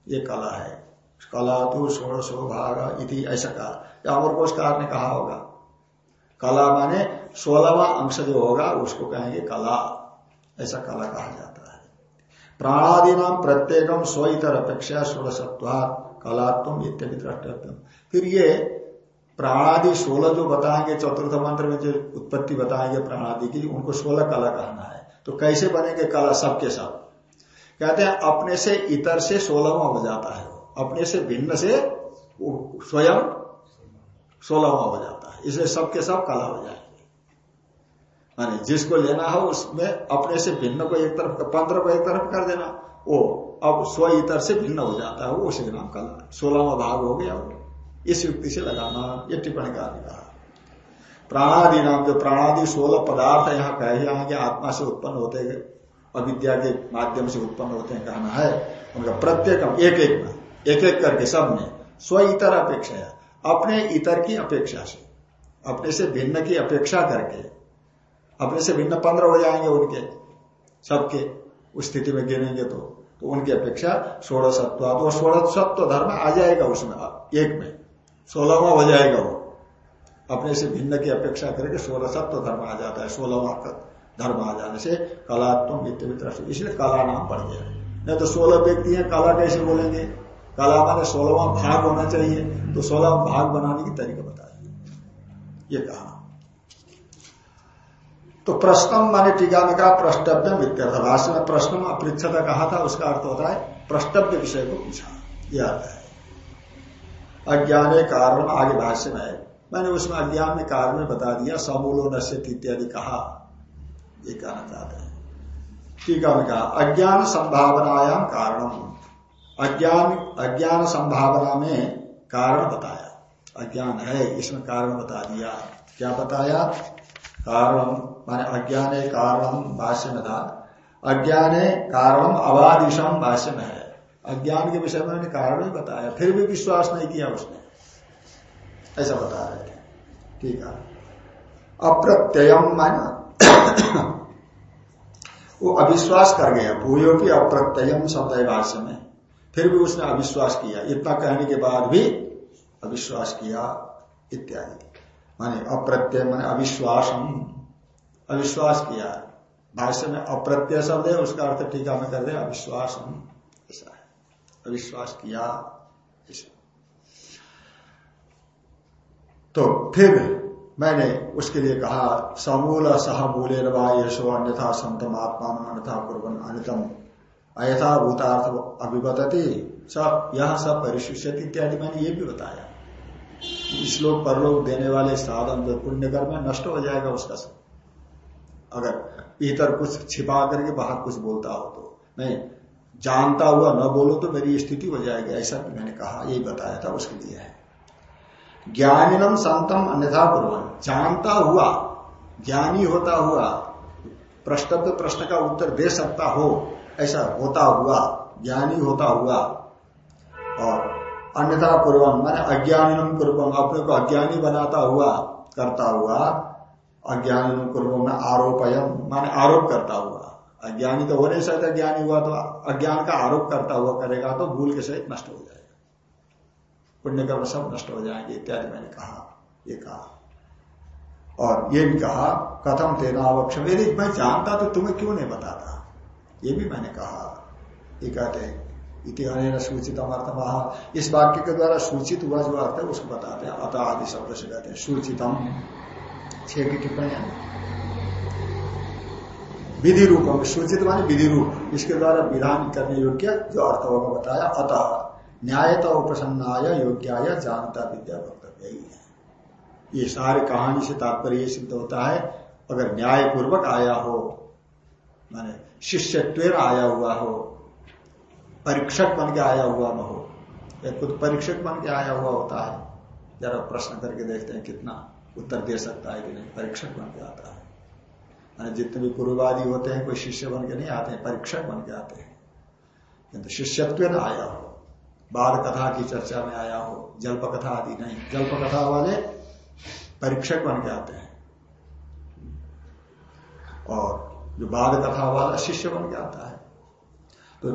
ये कला है। कला तो षोड़शो भाग इति, ऐसा कहा। या अमर कोशकार ने कहा होगा। कला माने सोलहवा अंश जो होगा, उसको कहेंगे कला। ऐसा कला कहा जाता है। प्राणादि नाम प्रत्येकम स्व इतर अपेक्षा षोड़शत्वात कलात्म इत्यादि द्रष्टव्य फिर ये प्राणादि सोलह जो बताएँगे, चतुर्थ मंत्र में जो उत्पत्ति बताएँगे प्राणादि की उनको सोलह कला कहना है। तो कैसे बनेंगे कला सबके सब? कहते हैं, अपने से इतर से सोलहवा हो जाता है अपने से भिन्न से स्वयं सोलहवा हो जाता है। इसलिए सबके सब कला हो जाएँगे। माने जिसको लेना हो उसमें अपने से भिन्न को एक तरफ़, पंद्रह को एक तरफ़ कर देना। वो अब स्व इतर से भिन्न हो जाता है, वो उसी नाम कला सोलहवा भाग हो गया वो। इस युक्ति से लगाना ये टिप्पणी का कहा प्राणादि नाम जो प्राणादि सोलह पदार्थ यहाँ कहे यहाँ के आत्मा से उत्पन्न होते हैं, अविद्या के माध्यम से उत्पन्न होते हैं, कहना है। उनका प्रत्येक एक एक में एक एक करके सब में स्व इतर अपेक्षा है। अपने इतर की अपेक्षा से, अपने से भिन्न की अपेक्षा करके अपने से भिन्न पंद्रह हो जाएँगे उनके, सबके, उस स्थिति में गिनेंगे तो तो उनकी अपेक्षा सोलह सत्व वो सोलह सत्व धर्म आ जाएगा उसमें एक में, सोलहवा हो जाएगा वो। अपने से भिन्न की अपेक्षा करके सोलह सत्व धर्म आ जाता है, सोलहवा धर्म आ जाने से कलात्म मित्र इसलिए कला नाम पड़ गया। नहीं तो सोलह व्यक्ति हैं, कला कैसे बोलेंगे? कला माने सोलहवा भाग होना चाहिए तो सोलह भाग बनाने की तरीका बताइए। ये कहा। तो प्रश्नम माने टीका में कहा प्रष्टव्य वित्यर्थ भाष्य में प्रश्न में अपृक्षता कहा था, उसका अर्थ होता है प्रष्टव्य विषय को पूछा। यह अर्थ है। अज्ञान कारण आगे भाष्य में मैंने उसमें अज्ञान में कारण में बता दिया, समूलो नश्यत इत्यादि कहा। ये कहना चाहते हैं। टीका में कहा अज्ञान संभावनायाम कारणम। अज्ञान अज्ञान संभावना में कारण बताया। अज्ञान है, इसमें कारण बता दिया। क्या बताया? कारण माने अज्ञान कारण भाष्य में था अज्ञान कारण अवादिशम भाष्य में है अज्ञान के विषय में मैंने कारण ही बताया, फिर भी विश्वास नहीं किया उसने। ऐसा बता रहे थे। ठीक है। अप्रत्ययम माना वो अविश्वास कर गया, भूयो की अप्रत्ययम शब्द है भाष्य में। फिर भी उसने अविश्वास किया, इतना कहने के बाद भी अविश्वास किया, इत्यादि। माने अप्रत्यय माने अविश्वासम अविश्वास किया भाष्य में अप्रत्यय शब्द है, उसका अर्थ टीका में कर दे अविश्वासम ऐसा है। अविश्वास किया तो फिर मैंने उसके लिए कहा, समूल सह मूल्य यशो अन्यथा संतम आत्मा अन्यथा कुरबन अनितम। अयथा भूतार्थ अभिवदती सब यह सब परिशिष्य इत्यादि मैंने ये भी बताया। इस लोग परलोक देने वाले साधन, जो पुण्य कर्म नष्ट हो जाएगा उसका सब। अगर भीतर कुछ छिपा करके बाहर कुछ बोलता हो तो मैं जानता हुआ न बोलो तो मेरी स्थिति हो जाएगी, ऐसा मैंने कहा, यही बताया था, उसके लिए है। ज्ञानिनम संतम अन्यथा पूर्वन जानता हुआ, ज्ञानी होता हुआ, प्रश्न पे प्रश्न का उत्तर दे सकता हो, ऐसा होता हुआ, ज्ञानी होता हुआ, और अन्यथा पूर्वम माने अज्ञानिनम पूर्वम अपने को अज्ञानी बनाता हुआ, करता हुआ अज्ञानिनम पूर्वम में आरोपयम माने आरोप करता हुआ। अज्ञानी तो हो नहीं सकता ज्ञानी हुआ तो अज्ञान का आरोप करता हुआ करेगा तो भूल के सहित नष्ट हो जाएगा। पुण्य कर्म सब नष्ट हो जाएँगे, इत्यादि मैंने कहा, ये कहा। और ये भी कहा, कथम तेना अवक्षम यदि मैं जानता तो तुम्हें क्यों नहीं बताता? ये भी मैंने कहा। ये कहते हैं सूचित अमर्थ इस वाक्य के द्वारा सूचित हुआ जो अर्थ है, उसको बताते हैं। अतः आदि शब्द से कहते हैं, सूचितम। छह की टिप्पणी विधि रूप सूचित मानी विधि रूप। इसके द्वारा विधान करने योग्य जो अर्थ होगा बताया। अतः न्यायता उपसन्नाय योग्याय जानता विद्या वक्तव्य है ये सारे कहानी से तात्पर्य सिद्ध होता है। अगर न्याय पूर्वक आया हो, माने शिष्यत्व आया हुआ हो, परीक्षक बन के आया हुआ न हो, या खुद परीक्षक बन के आया हुआ होता है, जरा प्रश्न करके देखते हैं कितना। उत्तर दे सकता है कि नहीं, परीक्षक बन के आता है। जितने भी पूर्ववादी होते हैं, कोई शिष्य बन के नहीं आते हैं, परीक्षक बन के आते हैं। किंतु शिष्यत्व न आया हो, बाल कथा की चर्चा में आया हो, जल्प कथा आदि नहीं, जल्प कथा वाले परीक्षक बन के आते हैं। और जो बाल कथा वाला शिष्य बन के आता है। तो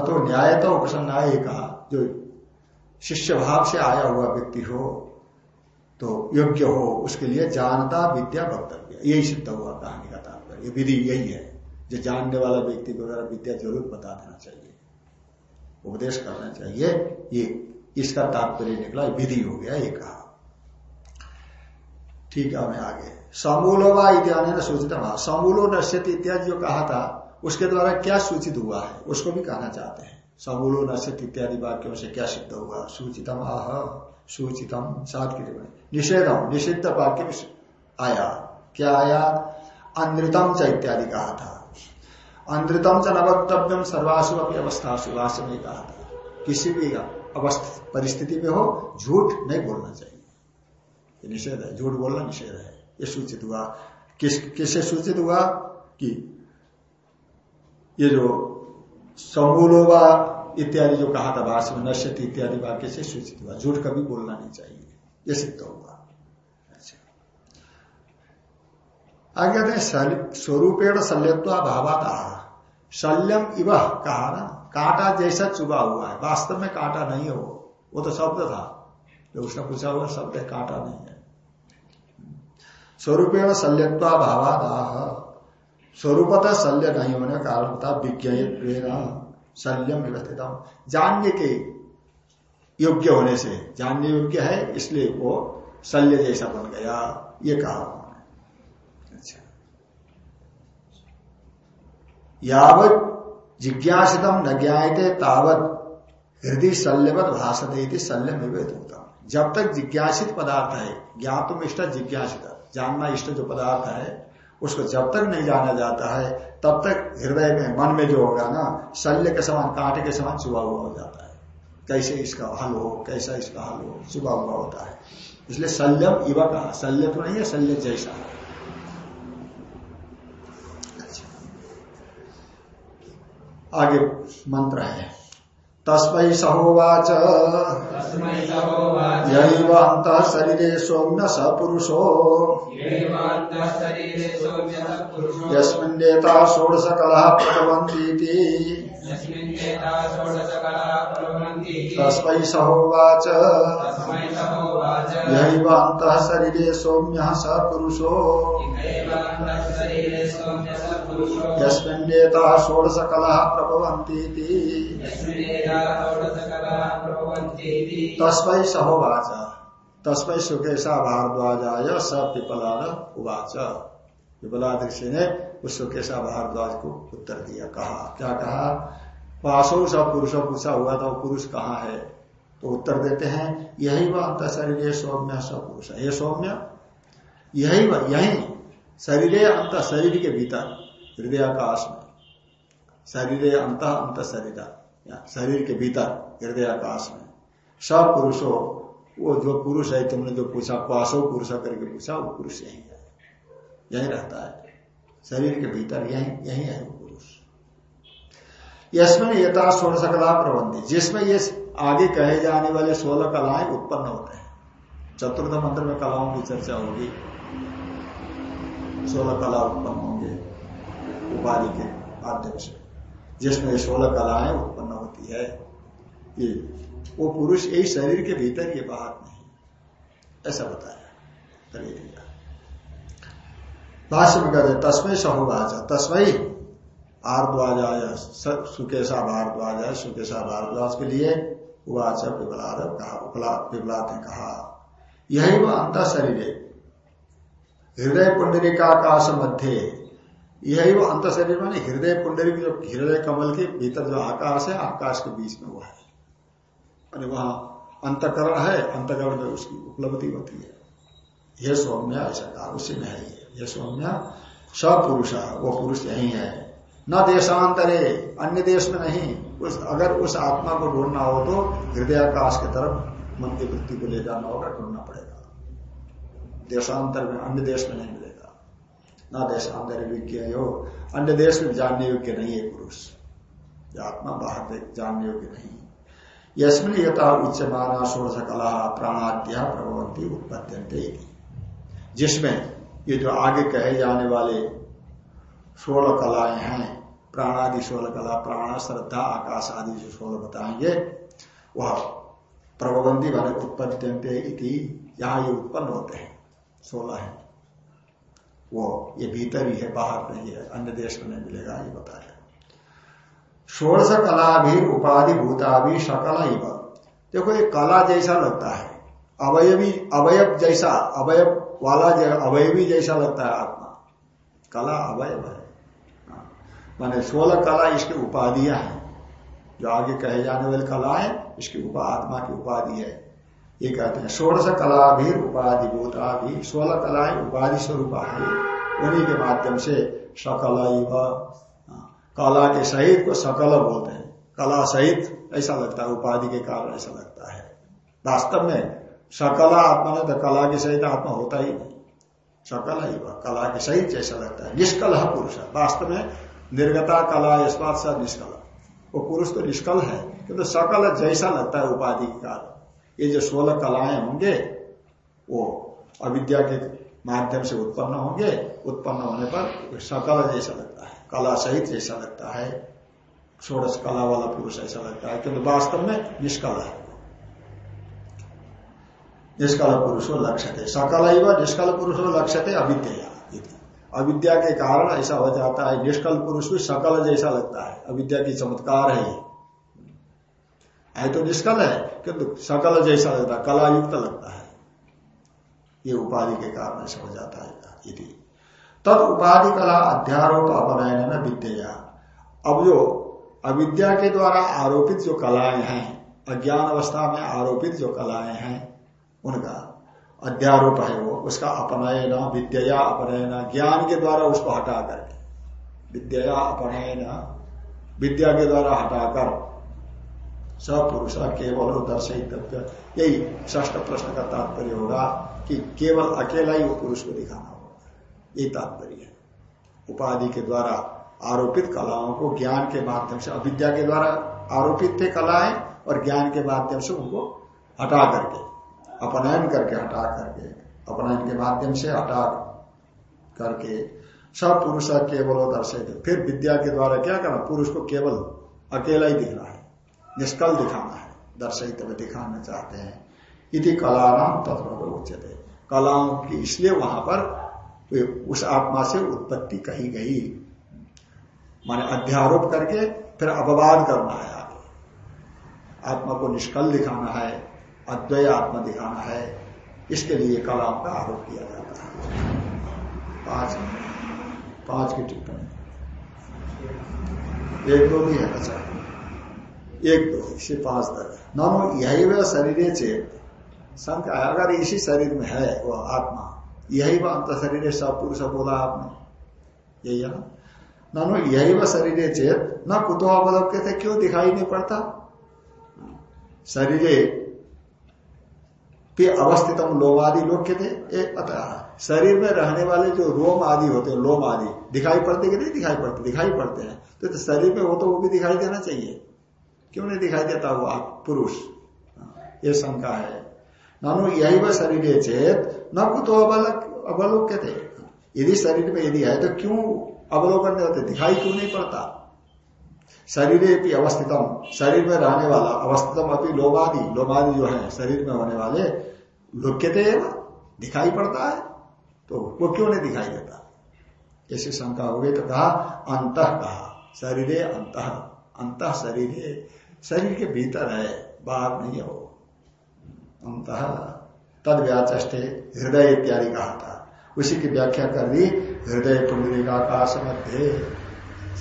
अतो न्याय तो प्रसन्न उपसन्नाय कहा, जो शिष्य भाव से आया हुआ व्यक्ति हो तो योग्य हो, उसके लिए जानता विद्या वक्तव्य यही सिद्ध हुआ कहानी का तात्पर्य। विधि यही है। जो जानने वाला व्यक्ति को अगर विद्या ज़रूर बता देना चाहिए, उपदेश करना चाहिए, ये इसका तात्पर्य निकला विधि हो गया, ये कहा। ठीक है, हमें आगे। समूलो व इत्यादि सूचित समूलो नश्यति इत्यादि जो कहा था, उसके द्वारा क्या सूचित हुआ है, उसको भी कहना चाहते हैं। समूलो नश्यत इत्यादि वाक्यों से क्या सिद्ध हुआ सूचितम आह, सूचितम सात के निषेधम, निषिद्ध वाक्य आया। क्या आया? अनृतम च इत्यादि कहा था। अनृतम च नवक्तव्यम सर्वासु अपनी अवस्था सुभाष में कहा था। किसी भी अवस्था, परिस्थिति में हो, झूठ नहीं बोलना चाहिए। निषेध है, झूठ बोलना निषेध है। ये सूचित हुआ। किस, किससे सूचित हुआ? कि ये जो समूलोवा इत्यादि जो कहा था, भाष्य में नश्यति इत्यादि वाक्य से सूचित हुआ। झूठ कभी बोलना नहीं चाहिए। ये सिद्ध हुआ अच्छा। आगे कहते हैं स्वरूपेण शल्यत्वा भावात। शल्यम इव कहा ना? कांटा जैसा चुभा हुआ है। वास्तव में कांटा नहीं हो। वो तो शब्द था। जो उसने पूछा हुआ शब्द कांटा नहीं है। स्वरूपेण शल्यत्वा भावात। स्वरूपतः शल्य नहीं होने का कारण होता विज्ञ शल्यम व्यवस्थित जानने के योग्य होने से, जानने योग्य है, इसलिए वो शल्य जैसा बन गया। ये कहा उन्होंने। अच्छा। यावत जिज्ञासितम न ज्ञाते तावत हृदय शल्यवत भाषते शल्य निवेद होता जब तक जिज्ञासित पदार्थ है ज्ञातुम इष्ट जिज्ञासित, जानना इष्ट जो पदार्थ है उसको जब तक नहीं जाना जाता है, तब तक हृदय में, मन में जो होगा ना, शल्य के समान, कांटे के समान चुबा हुआ हो जाता है। कैसे इसका हल हो, कैसा इसका हल हो चुबा हुआ होता है। इसलिए शल्यम इवा कहा शल्य तो नहीं है, शल्य जैसा है। आगे मंत्र है। तस्मै सहोवाच। अन्तः शरीरे सौम्य स पुरुषो यस्ता षोडश कला प्रभवन्तीति तस्मै सहोवाच। यैव अन्तः शरीरे सौम्यः स पुरुषो यस्मिन्नेता षोडशकलः प्रभवन्तीति। तस्मै सहोवाच। तस्मै सुकेशा भारद्वाजाय स पिपलाद उवाच। पिपलाद ने उस सुकेशा भारद्वाज को उत्तर दिया। कहा? क्या कहा? पाशो स पुरुष पूछा हुआ था पुरुष कहाँ है? तो उत्तर देते हैं, यही वह अंत शरीर सौम्य स पुरुष है। सौम्य? यही वह, यही, शरीर अंत शरीर के भीतर हृदयाकाश में। शरीर अंत अंत शरीर शरीर के भीतर हृदयाकाश में। सब पुरुषो, वो जो पुरुष है, तुमने जो पूछा, पासो पुरुष करके पूछा, वो पुरुष यही है। यही रहता है, शरीर के भीतर यही यही है वो यशमें यथा सोलह सकला प्रबंधी जिसमें ये आगे कहे जाने वाले सोलह कलाएँ उत्पन्न होते हैं। चतुर्थ मंत्र में कलाओं की चर्चा होगी। सोलह कला उत्पन्न होंगे, उपाधि के माध्यम से जिसमें सोलह कलाएँ उत्पन्न होती है। ये, वो पुरुष यही शरीर के भीतर ये बाहर नहीं। ऐसा बताया। भाष्य में कहते तस्मय सहोवाच तस्मय भारद्वाजाय सुकेशा भारद्वाज सुकेशा भारद्वाज के लिए उवाच विपलाद कहा विपलाद ने कहा, यही वह अंत शरीर हृदय पुंडरिकाकाश मध्य यही वो अंत शरीर में हृदय पुंडरी जो हृदय कमल के भीतर जो आकाश है, आकाश के बीच में वो है। और वहाँ अंतकरण है, अंतकरण में उसकी उपलब्धि होती है। यह सौम्या ऐसा कहा, उसी में है ये। सौम्य सब पुरुष वो पुरुष यही है। न देशांतरे, अन्य देश में नहीं। उस अगर उस आत्मा को ढूंढना हो तो हृदयाकाश की तरफ़ मन की वृत्ति को ले जाना होगा, ढूंढना पड़ेगा। देशांतर में, अन्य देश में नहीं मिलेगा। न देशांतर विज्ञ अन्य देश में जानने योग्य नहीं है पुरुष। आत्मा बाहर जानने योग्य नहीं। यशमिन यथा उच्च माना षोड़श कला प्राणाद्या प्रभवंती उत्पत्ति जिसमें ये जो आगे कहे जाने वाले सोलह कलाएँ हैं, प्राणादि सोलह कला, प्राण, श्रद्धा, आकाश आदि जो सोलह बताएँगे, वह प्रबंधी वाले उत्पत्ति इति, यहाँ ये उत्पन्न होते हैं, सोलह है। वो ये भीतर ही है, बाहर नहीं है, अन्य देश में नहीं मिलेगा, ये बताया षोड़श कला भी, उपाधि भूता भी, सकल ही देखो, ये कला जैसा लगता है, अवयवी, अवयव जैसा, अवयव वाला अवयवी जैसा लगता है आत्मा। कला अवयव है। माने सोलह कला इसकी उपाधियाँ हैं। जो आगे कहे जाने वाली कलाएँ, इसकी उपा, आत्मा की उपाधि है। ये कहते हैं, षोड़श कला भी उपाधि भूता भी सोलह कलाएँ उपाधि स्वरूप है। उन्हीं के माध्यम से सकल कला के सहित को सकल बोलते हैं। कला सहित ऐसा लगता है, उपाधि के कारण ऐसा लगता है। वास्तव में सकला आत्मा ने तो कला के सहित आत्मा होता ही नहीं। सकल ही कला के सहित जैसा लगता है। निष्कल पुरुष। है वास्तव में निर्गता कला इस्पात सा निष्कल। वो पुरुष तो निष्कल है, किंतु तो सकल जैसा लगता है उपाधि के। कारण ये जो सोलह कलाएँ होंगे, वो अविद्या के माध्यम से उत्पन्न होंगे, उत्पन्न होने पर सकल जैसा लगता है, कला सहित जैसा लगता है, षोड़श कला वाला पुरुष ऐसा लगता है, किंतु तो वास्तव में निष्कल है। निष्कल पुरुषो लक्ष्य थे सकल निष्कल पुरुषो लक्ष्य थे अविद्या अविद्या के कारण ऐसा हो जाता है, निष्कल पुरुष भी सकल जैसा लगता है। अविद्या की चमत्कार है ये। तो निष्कल है, किंतु सकल जैसा लगता है कला युक्त लगता है। ये उपाधि के कारण ऐसा हो जाता है यदि। तब उपाधि कला अध्यारोप अपनयन में विद्या अब जो अविद्या के द्वारा आरोपित जो कलाएँ हैं अज्ञान अवस्था में आरोपित जो कलाएँ हैं, उनका अध्यारोप है वो, उसका अपनयन विद्या अपनयन, ज्ञान के द्वारा उसको हटा करके विद्या अपनयन, विद्या के द्वारा हटाकर सपुरुष केवल दर्शित यही ष्ठ प्रश्न का तात्पर्य होगा कि केवल अकेला ही वो पुरुष को दिखाना होगा। यही तात्पर्य है। उपाधि के द्वारा आरोपित कलाओं को ज्ञान के माध्यम से, अविद्या के द्वारा आरोपित थे कलाएँ और ज्ञान के माध्यम से उनको हटा करके। अपनयन करके हटा करके अपनयन के माध्यम से हटा करके, सब पुरुष केवल दर्शित फिर विद्या के द्वारा क्या करना? पुरुष को केवल अकेला ही दिखना है, निष्कल दिखाना है, दर्शित दिखाना चाहते हैं। इति कला नाम तत्व उच्चते कलाओं की इसलिए वहाँ पर उस आत्मा से उत्पत्ति कही गई। माने अध्यारोप करके फिर अपवाद करना है आगे। आत्मा को निष्कल दिखाना है अद्वय आत्मा दिखाना है, इसके लिए कलाओं का आरोप किया जाता है। पाँच पाँच की टिप्पणी। एक दो भी है बचा एक दो, इसे पाँच तक। नो यही वह शरीर चेत। शंका अगर इसी शरीर में है वो आत्मा, यही वह अंत शरीर सब पुरुष बोला आपने। यही है नो? यही वह शरीर चेत। न कुतो अवलोक थे क्यों दिखाई नहीं पड़ता? शरीर फिर अवस्थितम लोम आदि लोग थे एक पता शरीर में रहने वाले जो रोम आदि होते हैं लोम आदि दिखाई पड़ते कि नहीं दिखाई पड़ते? दिखाई पड़ते हैं। तो, तो शरीर में हो तो वो भी दिखाई देना चाहिए। क्यों नहीं दिखाई देता वो आप पुरुष? ये शंका है। नानो यही वह शरीर चेत न कुतो अवलोक थे यदि शरीर में यदि है तो क्यों अवलोकन नहीं होते? दिखाई क्यों नहीं पड़ता? शरीर अवस्थितम शरीर में रहने वाला अवस्थितम अपनी लोमादि लोमादि जो है शरीर में होने वाले लुक्यते दिखाई पड़ता है तो वो क्यों नहीं दिखाई देता? ऐसी शंका हो गई तो कहा अंत कहा शरीर अंत अंत शरीर शरीर के भीतर है, बाहर नहीं हो। अंत तद व्याचे हृदय इत्यादि कहा था। उसी की व्याख्या कर दी, हृदय पुंडरी का आकाश मध्य।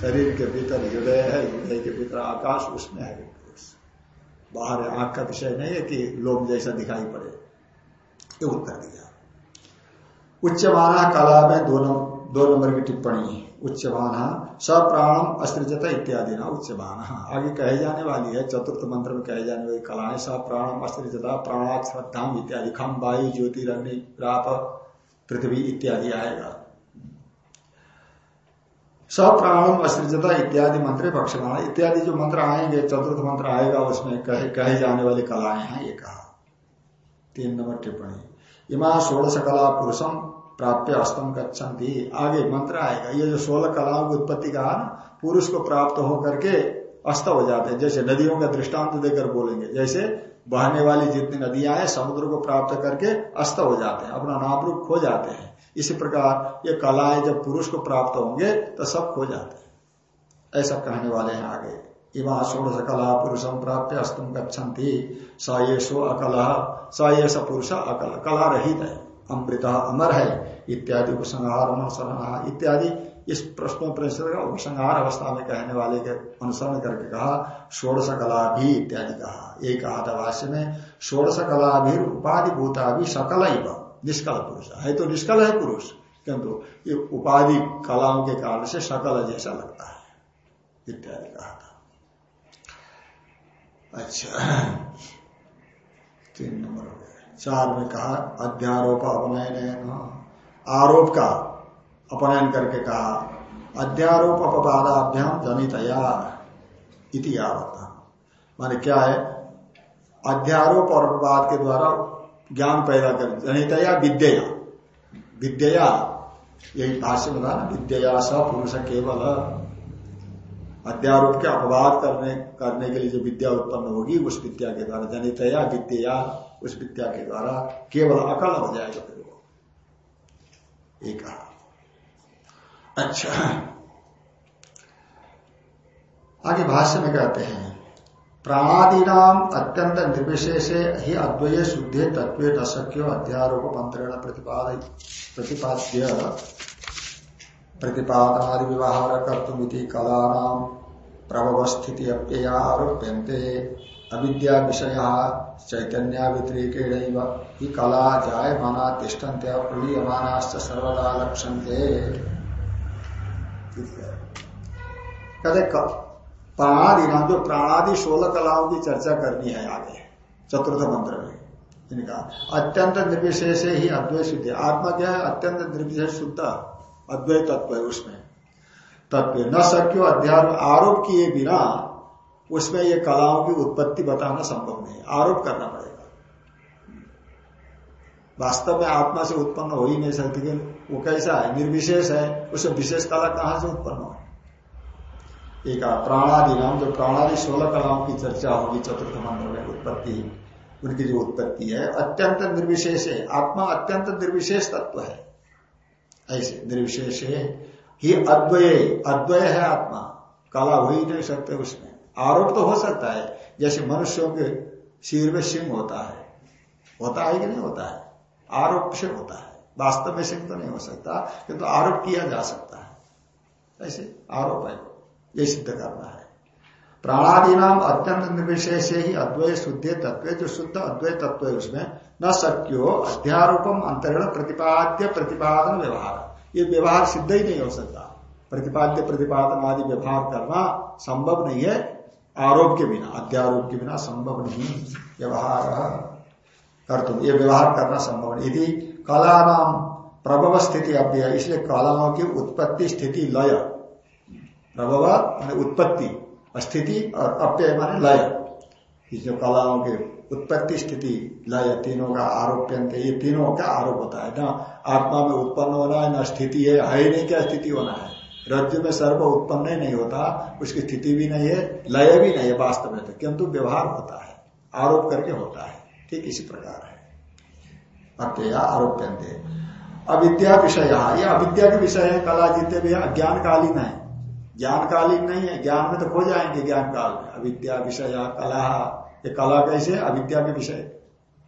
शरीर के भीतर हृदय है, हृदय के भीतर आकाश, उसमें है बाहर आँख का विषय नहीं है कि लोम जैसा दिखाई पड़े। ये उत्तर दिया। उच्च उच्चमाना कला में दो दो नंबर की टिप्पणी उच्च उच्चमान, सप्राणम अस्त्रिजता इत्यादि ना उच्च उच्चमान आगे कहे जाने वाली है, चतुर्थ मंत्र में कहे जाने वाली कलाएँ, सप्राणम अस्त्रिजता, प्राणात श्रद्धा इत्यादि। खम वायु ज्योतिरग्नि, राप, पृथ्वी इत्यादि आएगा। सप्राणम अस्त्रिजता इत्यादि मंत्र पक्षमाण इत्यादि जो मंत्र आएँगे चतुर्थ मंत्र आएगा उसमें कहे, कहे जाने वाली कलाएँ हैं ये कहा। तीन नंबर टिप्पणी। इमा षोड़श कला पुरुषम प्राप्य अस्तम गच्छन्ति। आगे मंत्र आएगा। ये जो सोलह कलाओं की उत्पत्ति कहा ना पुरुष को प्राप्त होकर के अस्त हो जाते हैं। जैसे नदियों का दृष्टांत देकर बोलेंगे। जैसे बहने वाली जितनी नदियाँ हैं समुद्र को प्राप्त करके अस्त हो जाते हैं, अपना नाम रूप खो जाते हैं। इसी प्रकार ये कलाएँ जब पुरुष को प्राप्त होंगे तो सब खो जाते हैं। ऐसा कहने वाले हैं आगे। इमा षोड़श कला पुरुषम प्राप्त अस्तम गच्छन्ति। स ये सो अकला, स ये स पुरुष अकल। कला रहित है, अमृत अमर है, इत्यादि उपसंहार इत्यादि इस प्रश्न प्रश्न का उपसंहार अवस्था में कहने वाले के अनुसरण करके कहा, षोड़श कला भी इत्यादि कहा। एक कहा था भाष्य में, षोड़श कला भी उपाधि भूता भी सकल निष्कल पुरुष। है तो निष्कल है पुरुष, किंतु ये उपाधि कलाओं के कारण से सकल जैसा लगता है। इत्यादि कहा था। अच्छा तीन नंबर हो गया। चार में कहा, अध्यारोप अपनयन आरोप का अपनयन करके कहा अध्यारोप अपवादाभ्याम जनितया इति माने क्या है? अध्यारोप और अपवाद के द्वारा ज्ञान पैदा कर, जनितया विद्या विद्या यही भाष्य में था ना विद्या स पुरुष केवल। अध्यारोप के अपवाद करने करने के लिए जो विद्या उत्पन्न होगी, उस विद्या के द्वारा, जनितया विद्या उस विद्या के द्वारा केवल अकल हो जाएगा फिर वो एक अच्छा। आगे भाष्य में कहते हैं, प्राणादीनाम अत्यंत निर्विशेष ही अद्वय शुद्धे तत्व न शक्यो अध्यारोप मंत्रेण प्रतिपाद प्रतिपाद्य प्रतिपादनादि व्यवहार कर्तुमिति कलानाम प्रभव स्थिति अप्यया आरोप्यन्ते अविद्या विषय चैतन्य व्यतिरेकेण ही कला जाय माना तिष्ठन्ते प्रलीयमानाश्च सर्वदा लक्ष्यन्ते। कहते प्राणादि नाम जो प्राणादि सोलह कलाओं की चर्चा करनी है आगे, चतुर्थ मंत्र में, इनका। अत्यंत निर्विशेष ही अद्वैत शुद्ध। आत्मा क्या है? अत्यंत निर्विशेष शुद्ध, अद्वैत तत्व है उसमें। तत्व न सक्यो अध्यात्म आरोप किए बिना उसमें ये कलाओं की उत्पत्ति बताना संभव नहीं आरोप करना वास्तव में आत्मा से उत्पन्न हो ही नहीं सकती वो कैसा है? निर्विशेष है। उसे विशेष कला कहाँ से उत्पन्न हो? एक प्राणादि नाम, जो प्राणादि सोलह कलाओं की चर्चा होगी, चतुर्थ मंत्र में उत्पत्ति उनकी जो उत्पत्ति है, अत्यंत निर्विशेष है। आत्मा अत्यंत निर्विशेष तत्व है। ऐसे निर्विशेष है। ही अद्वय अद्वय है आत्मा। कला हो ही नहीं सकते उसमें। आरोप तो हो सकता है, जैसे मनुष्यों के सिर में सिंह होता है। होता है कि नहीं होता है? आरोप से होता है। वास्तव में सिंह तो नहीं हो सकता किंतु तो आरोप किया जा सकता है। ऐसे आरोप है। ये सिद्ध करना है। प्राणादि नाम अत्यंत निर्विशेष ही अद्वैत शुद्ध तत्व जो शुद्ध अद्वैत तत्व है उसमें न सक्यो अध्यारोपम अंतरण प्रतिपाद्य प्रतिपादन व्यवहार। ये व्यवहार सिद्ध ही नहीं हो सकता। प्रतिपाद्य प्रतिपादन आदि व्यवहार करना संभव नहीं है। आरोप के बिना, अध्यारोप के बिना संभव नहीं। व्यवहार। कर तुम ये व्यवहार करना संभव नहीं। यदि कला नाम प्रभव स्थिति अव्यय इसलिए कलाओं की उत्पत्ति स्थिति लय। प्रभव मान उत्पत्ति, स्थिति और अव्यय माने लय। जो कलाओं के उत्पत्ति स्थिति, लय तीनों का आरोप्यंत ये तीनों का आरोप होता है। ना, आत्मा में उत्पन्न होना है, ना स्थिति है है नहीं, क्या स्थिति होना है? रज्जु में सर्व उत्पन्न ही नहीं होता, उसकी स्थिति भी नहीं है, लय भी नहीं है वास्तव में तो किंतु व्यवहार होता है, आरोप करके होता है। ठीक इसी प्रकार है। अत्यय आरोप्यंते अविद्या विषय, ये अविद्या के विषय है, कला जितने भी अज्ञान कालीन है। ज्ञान कालीन नहीं है, ज्ञान में तो खो जाएँगे ज्ञान काल में। अविद्या विषय, कला, ये कला कैसे अविद्या के विषय।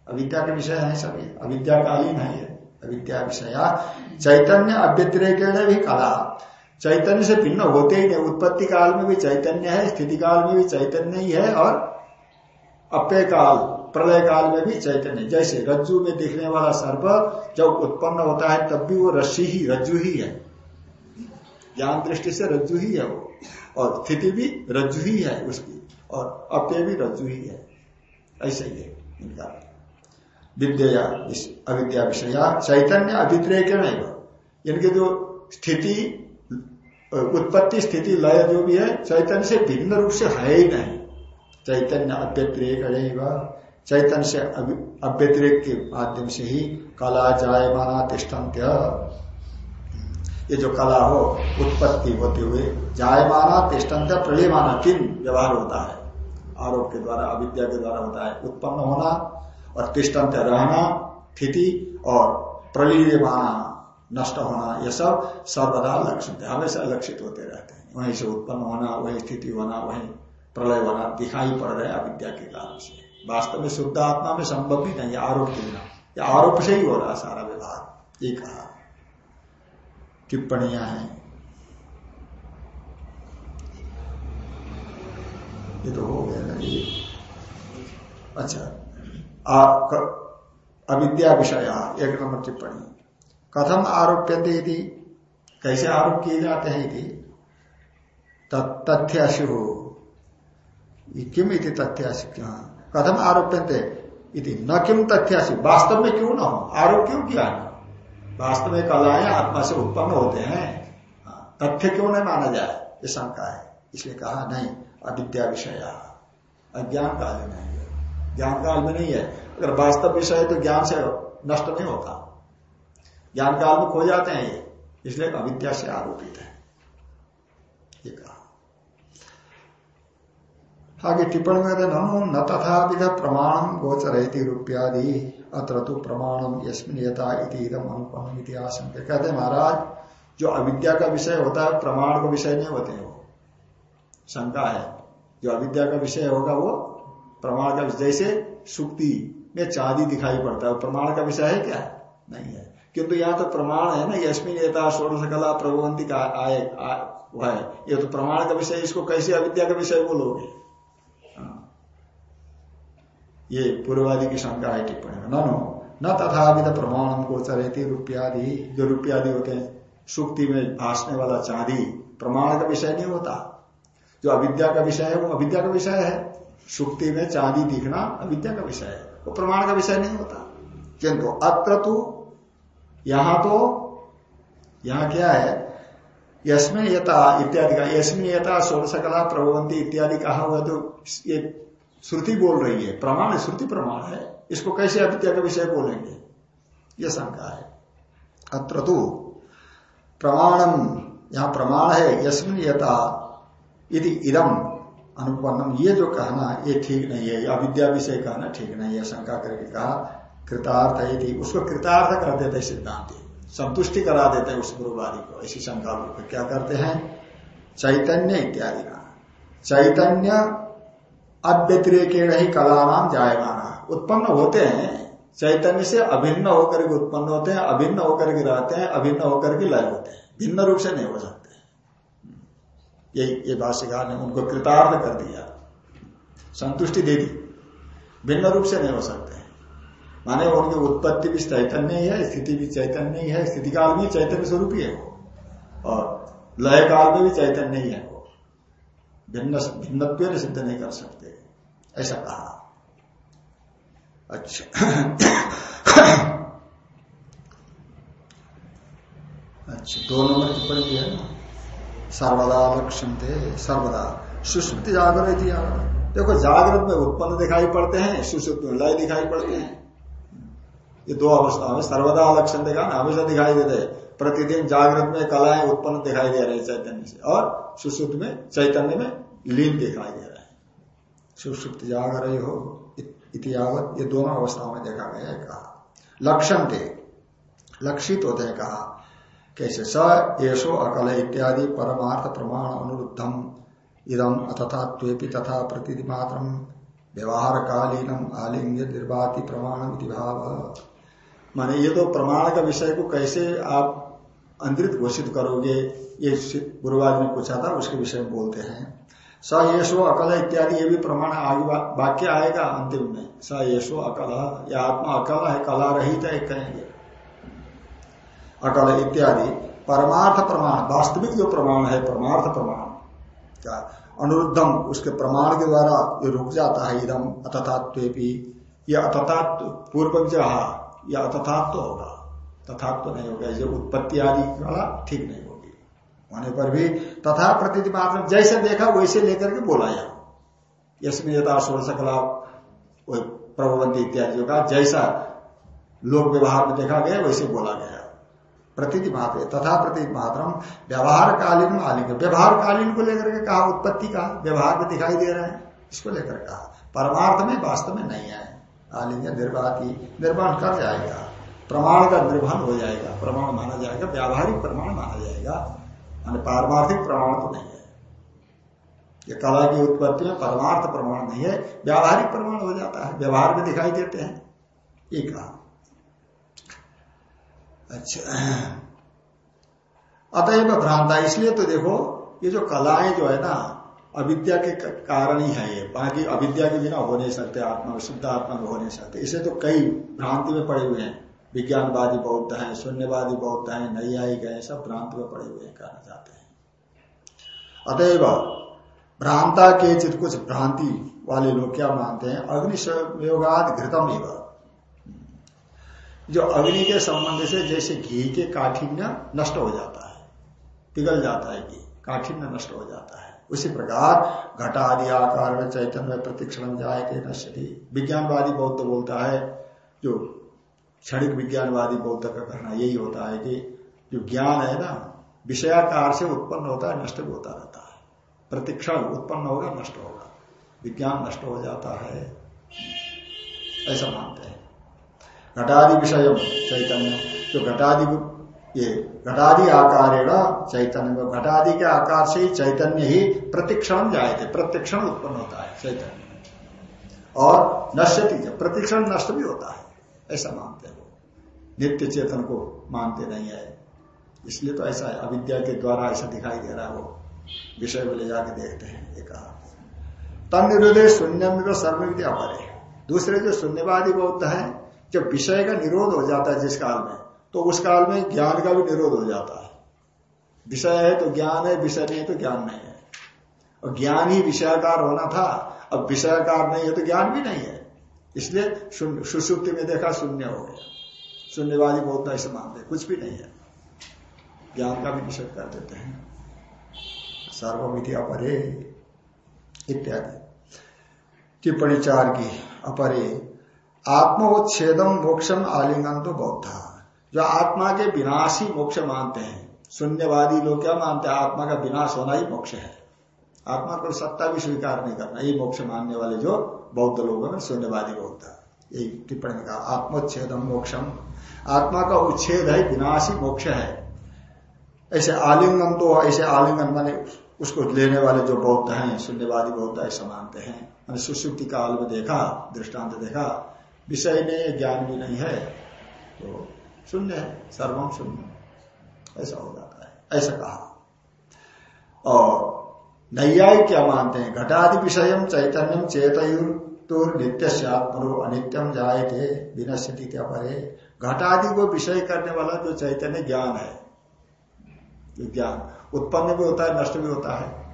अविद्या के विषय है सभी। अविद्या कालीन है ये। अविद्या विषय। चैतन्य अव्यतिरेक भी कला। चैतन्य से भिन्न होते ही नहीं। उत्पत्ति काल में भी चैतन्य है, स्थिति काल में भी चैतन्य ही है और अप्य काल। प्रलय काल में भी चैतन्य, जैसे रज्जु में दिखने वाला सर्प जब उत्पन्न होता है, तब भी वो रस्सी ही, रज्जु ही है। ज्ञान दृष्टि से रज्जु ही है वो। और स्थिति भी रज्जु ही है उसकी, और अप्य भी रज्जु ही है। ऐसे ही है इनका। विद्या अविद्या विषय, चैतन्य अभिद्रेक नहीं इनकी जो स्थिति, उत्पत्ति स्थिति, लय जो भी है, चैतन्य से भिन्न रूप से है ही नहीं। चैतन्य अव्यतिरेक चैतन्य से अव्यतिरिक के माध्यम से ही कला जायमाना तिष्ठन्त्य। ये जो कला हो, उत्पत्ति होते हुए जायमाना तिष्ठन्त्य, प्रलयमाना तीन व्यवहार होता है। आरोप के द्वारा, अविद्या के द्वारा होता है। उत्पन्न होना और तिष्ठन्त्य रहना, स्थिति और प्रलीयमाना नष्ट होना यह सब सर्वदा लक्षित है। हमेशा लक्षित होते रहते हैं। वहीं से उत्पन्न होना, वही स्थिति होना, वही प्रलय होना दिखाई पड़ रहे अविद्या के कारण से। वास्तव में शुद्ध आत्मा में संभव भी नहीं आरोप बिना। यह आरोप से ही हो रहा सारा व्यवहार। ये कहा। टिप्पणियाँ हैं। ये तो हो गया ना ये अच्छा। अविद्या विषय, एक नंबर टिप्पणी। कथम आरोप्यंते यदि कैसे आरोप किए जाते हैं यदि तथ्याशि। हो किम इति तथ्याशि कथम आरोप्यंते न किम तथ्याशि वास्तव में क्यों ना हो? आरोप क्यों किया? वास्तव में कलाएँ आत्मा से उत्पन्न होते हैं। हाँ, तथ्य क्यों नहीं माना जाए? ये शंका है। इसलिए कहा नहीं अविद्या विषय। अज्ञान काल में नहीं है। ज्ञान काल में नहीं है। अगर वास्तव विषय तो ज्ञान से नष्ट नहीं होता। ज्ञान काल में खो जाते हैं ये। इसलिए अविद्या से आरोपित है। ये कहा। आगे टिप्पणी में ननु न तथा विध प्रमाण गोचर रूपयादि, अत्र तो प्रमाणम यथा इदम अनुपम इतिहास कहते महाराज, जो अविद्या का विषय होता है, प्रमाण का विषय नहीं होते वो। शंका है। जो अविद्या का विषय होगा, वो प्रमाण का जैसे सुक्ति में चांदी दिखाई पड़ता है प्रमाण का विषय है क्या? नहीं है। किंतु यहाँ तो प्रमाण है ना यशमिन एता षोड़श कला प्रभुवंती का आए वो है। ये तो प्रमाण का विषय इसको कैसे अविद्या का विषय बोलोगे? हाँ। ये पूर्वादि की शंका है टिप्पणी में। नो न तथा विध प्रमाण को चरेती रुपयादि। जो रुपयादि होते हैं, सुक्ति में भाषने वाला चांदी प्रमाण का विषय नहीं होता। जो अविद्या का विषय है, वो अविद्या का विषय है। सुक्ति में चांदी दिखना अविद्या का विषय है, वो प्रमाण का विषय नहीं होता। किंतु अत्र तो यहाँ तो यहाँ क्या है? यशमें यथा इत्यादि का यशमें यथा प्रभवंती इत्यादि कहा हुआ तो ये श्रुति बोल रही है, प्रमाण श्रुति प्रमाण है, इसको कैसे अविद्या का विषय बोलेंगे? यह शंका है। अत्र तो प्रमाणम यहाँ प्रमाण है यशमिन यथा यदि इदम अनुपन्नम। ये जो कहना, ये ठीक नहीं है अविद्या विषय कहना ठीक नहीं है, शंका करके कहा, कृतार्थ है उसको कृतार्थ कर देते सिद्धांत। संतुष्टि करा देते हैं उस गुरुवारी को, ऐसी शंका क्या करते हैं? चैतन्य इत्यादि का। चैतन्य अव्यतिरेक ही कला नाम जायमाना। उत्पन्न होते हैं, चैतन्य से अभिन्न होकर के उत्पन्न होते हैं, अभिन्न होकर के रहते हैं, अभिन्न होकर के लय होते हैं। भिन्न रूप से नहीं हो सकते। ये ये भाष्यकार ने उनको कृतार्थ कर दिया। संतुष्टि दे दी। भिन्न रूप से नहीं हो सकते माने उनकी उत्पत्ति भी चैतन्य ही है, स्थिति भी चैतन्य ही है, स्थिति काल में चैतन्य स्वरूप ही है वो। और लय काल में भी चैतन्य ही है वो। भिन्न, भिन्नत्व सिद्ध नहीं कर सकते। ऐसा कहा। अच्छा। अच्छा दो नंबर टिप्पणी है ना? सर्वदा लक्षण थे सर्वदा। सुश्रुति जागृत देखो, जागृत में उत्पन्न दिखाई पड़ते हैं, सुश्रुति में लय दिखाई पड़ते हैं। ये दो अवस्था में सर्वदा लक्षण देखा ना हमेशा दिखाई देते प्रतिदिन जागृत में कलाएँ उत्पन्न दिखाई दे रहे चैतन्य से, और सुश्रुत में, चैतन्य में लीन दिखाई दे सुश्रुत जाग रहे हो इतिहावत ये दोनों अवस्थाओं में देखा गया है कहा। लक्षण थे। लक्षित होते हैं, कहा। कैसे? स येषो अकल इत्यादि परमार्थ प्रमाण अनुरुद्धम इदम अतथा तथा प्रतिमात्र व्यवहार कालीनम आलिंग निर्वाति प्रमाण भाव। माने ये तो प्रमाण का विषय को कैसे आप अंतरित घोषित करोगे, ये गुरुवार ने पूछा था, उसके विषय में बोलते हैं। स येषो अकल इत्यादि ये भी प्रमाण आगे वाक्य आएगा अंतिम में। स येषो अकल, या आत्मा अकल है, कला रहित है, कहेंगे। अकल इत्यादि, परमार्थ प्रमाण, वास्तविक जो प्रमाण है, परमार्थ प्रमाण, क्या? अनुरुद्धम, उसके प्रमाण के द्वारा ये रुक जाता है, इदम अतथात्व यह अतथात्व पूर्वक जहा यह अतथात्व होगा। तथात्व नहीं होगा जो उत्पत्ति आदि वाला ठीक नहीं होने पर भी तथा प्रतीति मात्र जैसे देखा, वैसे लेकर के बोला यहाँ यशमें यथा षोड़ सकला प्रबंधी इत्यादि का जैसा लोक व्यवहार में देखा गया, वैसे बोला गया। प्रतीति मात्र तथा प्रतीति मात्र व्यवहार कालीन आलिंग व्यवहार कालीन को लेकर के कहा, उत्पत्ति का व्यवहार में दिखाई दे रहे हैं, इसको लेकर कहा। परमार्थ में वास्तव में नहीं है आलिंग निर्वाती निर्माण कर जाएगा। प्रमाण का निर्वहन हो जाएगा। प्रमाण माना जाएगा, व्यावहारिक प्रमाण माना जाएगा। मान पारमार्थिक प्रमाण तो नहीं है। ये कला की उत्पत्ति में परमार्थ प्रमाण नहीं है, व्यावहारिक प्रमाण हो जाता है, व्यवहार में दिखाई देते हैं। ये कहा। अच्छा। अतएव भ्रांता, इसलिए तो देखो, ये जो कलाएँ जो है ना, अविद्या के, कारण ही है ये। बाकी अविद्या के बिना हो नहीं सकते, आत्मा, शुद्ध आत्मा में हो नहीं सकते। इसे तो कई भ्रांति में पड़े हुए हैं। विज्ञानवादी बौद्ध हैं, शून्यवादी बौद्ध हैं, नैयायिक हैं, सब भ्रांत में पड़े हुए कहना चाहते हैं। अतएव भ्रांता के चित कुछ भ्रांति वाले लोग क्या मानते हैं? अग्निशयोगाद घृतम जो अग्नि के संबंध से जैसे घी के काठिन्य नष्ट हो जाता है, पिघल जाता है घी, काठिन्य नष्ट हो जाता है। उसी प्रकार घटादि आकार में चैतन्य प्रतिक्षण जाए के नश्यति। विज्ञानवादी बौद्ध बोलता है, जो क्षणिक विज्ञानवादी बौद्ध का कहना यही होता है कि जो ज्ञान है ना, विषयाकार से उत्पन्न होता है, नष्ट भी होता रहता है। प्रतिक्षण उत्पन्न होगा, नष्ट होगा। विज्ञान नष्ट हो जाता है। ऐसा मानते हैं। घटादि विषय चैतन्य। जो घटादि ये घटादि आकार चैतन्य। घटादि के आकार से ही चैतन्य ही प्रतिक्षण जाए प्रतिक्षण उत्पन्न होता है चैतन्य और नश्यति प्रतिक्षण नष्ट भी होता है। ऐसा मानते हैं। नित्य चेतन को मानते नहीं है। इसलिए तो ऐसा है अविद्या के द्वारा ऐसा दिखाई दे रहा है। वो विषय को ले जाके देखते हैं, एक तन निरोधे शून्य सर्वविद्या परे दूसरे जो शून्यवादी बौद्ध है, जब विषय का निरोध हो जाता है जिस काल में तो उस काल में ज्ञान का भी निरोध हो जाता है। विषय है तो ज्ञान है, विषय नहीं है तो ज्ञान नहीं है। और ज्ञान ही विषयाकार होना था, अब विषयाकार नहीं है तो ज्ञान भी नहीं है। इसलिए सुसुप्ति में देखा शून्य हो गया। शून्यवादी बहुत ऐसे मानते कुछ भी नहीं है। ज्ञान का भी निषेध कर देते हैं। सर्वविधि अपरे इत्यादि। टिप्पणी चार की, अपरे। आत्मोच्छेदम मोक्षम आलिंगन तो बौद्ध। जो आत्मा के विनाश ही मोक्ष मानते हैं, शून्यवादी लोग क्या मानते हैं? आत्मा का विनाश होना ही मोक्ष है। आत्मा को सत्ता भी स्वीकार नहीं करना, ये मोक्ष मानने वाले जो बौद्ध लोग हैं, शून्यवादी बौद्ध यही टिप्पणी का आत्मोच्छेदम मोक्षम। आत्मा का उच्छेद है, विनाशी मोक्ष है। ऐसे आलिंगन तो ऐसे आलिंगन माने उसको लेने वाले जो बौद्ध हैं, शून्यवादी बौद्ध ऐसा मानते हैं। मैंने सुश्रुति काल में देखा, दृष्टांत देखा, विषय नहीं ज्ञान भी नहीं है तो शून्य है सर्वम शून्य। ऐसा हो जाता है, ऐसा कहा। और नैयायी क्या मानते हैं। घटादि विषय चैतन्यम चेतुर नित्य आत्मरो अनित्यम जाए थे विनश्यति क्या परे। घटादि को विषय करने वाला जो चैतन्य ज्ञान है, जो ज्ञान, उत्पन्न भी होता है, नष्ट भी होता है।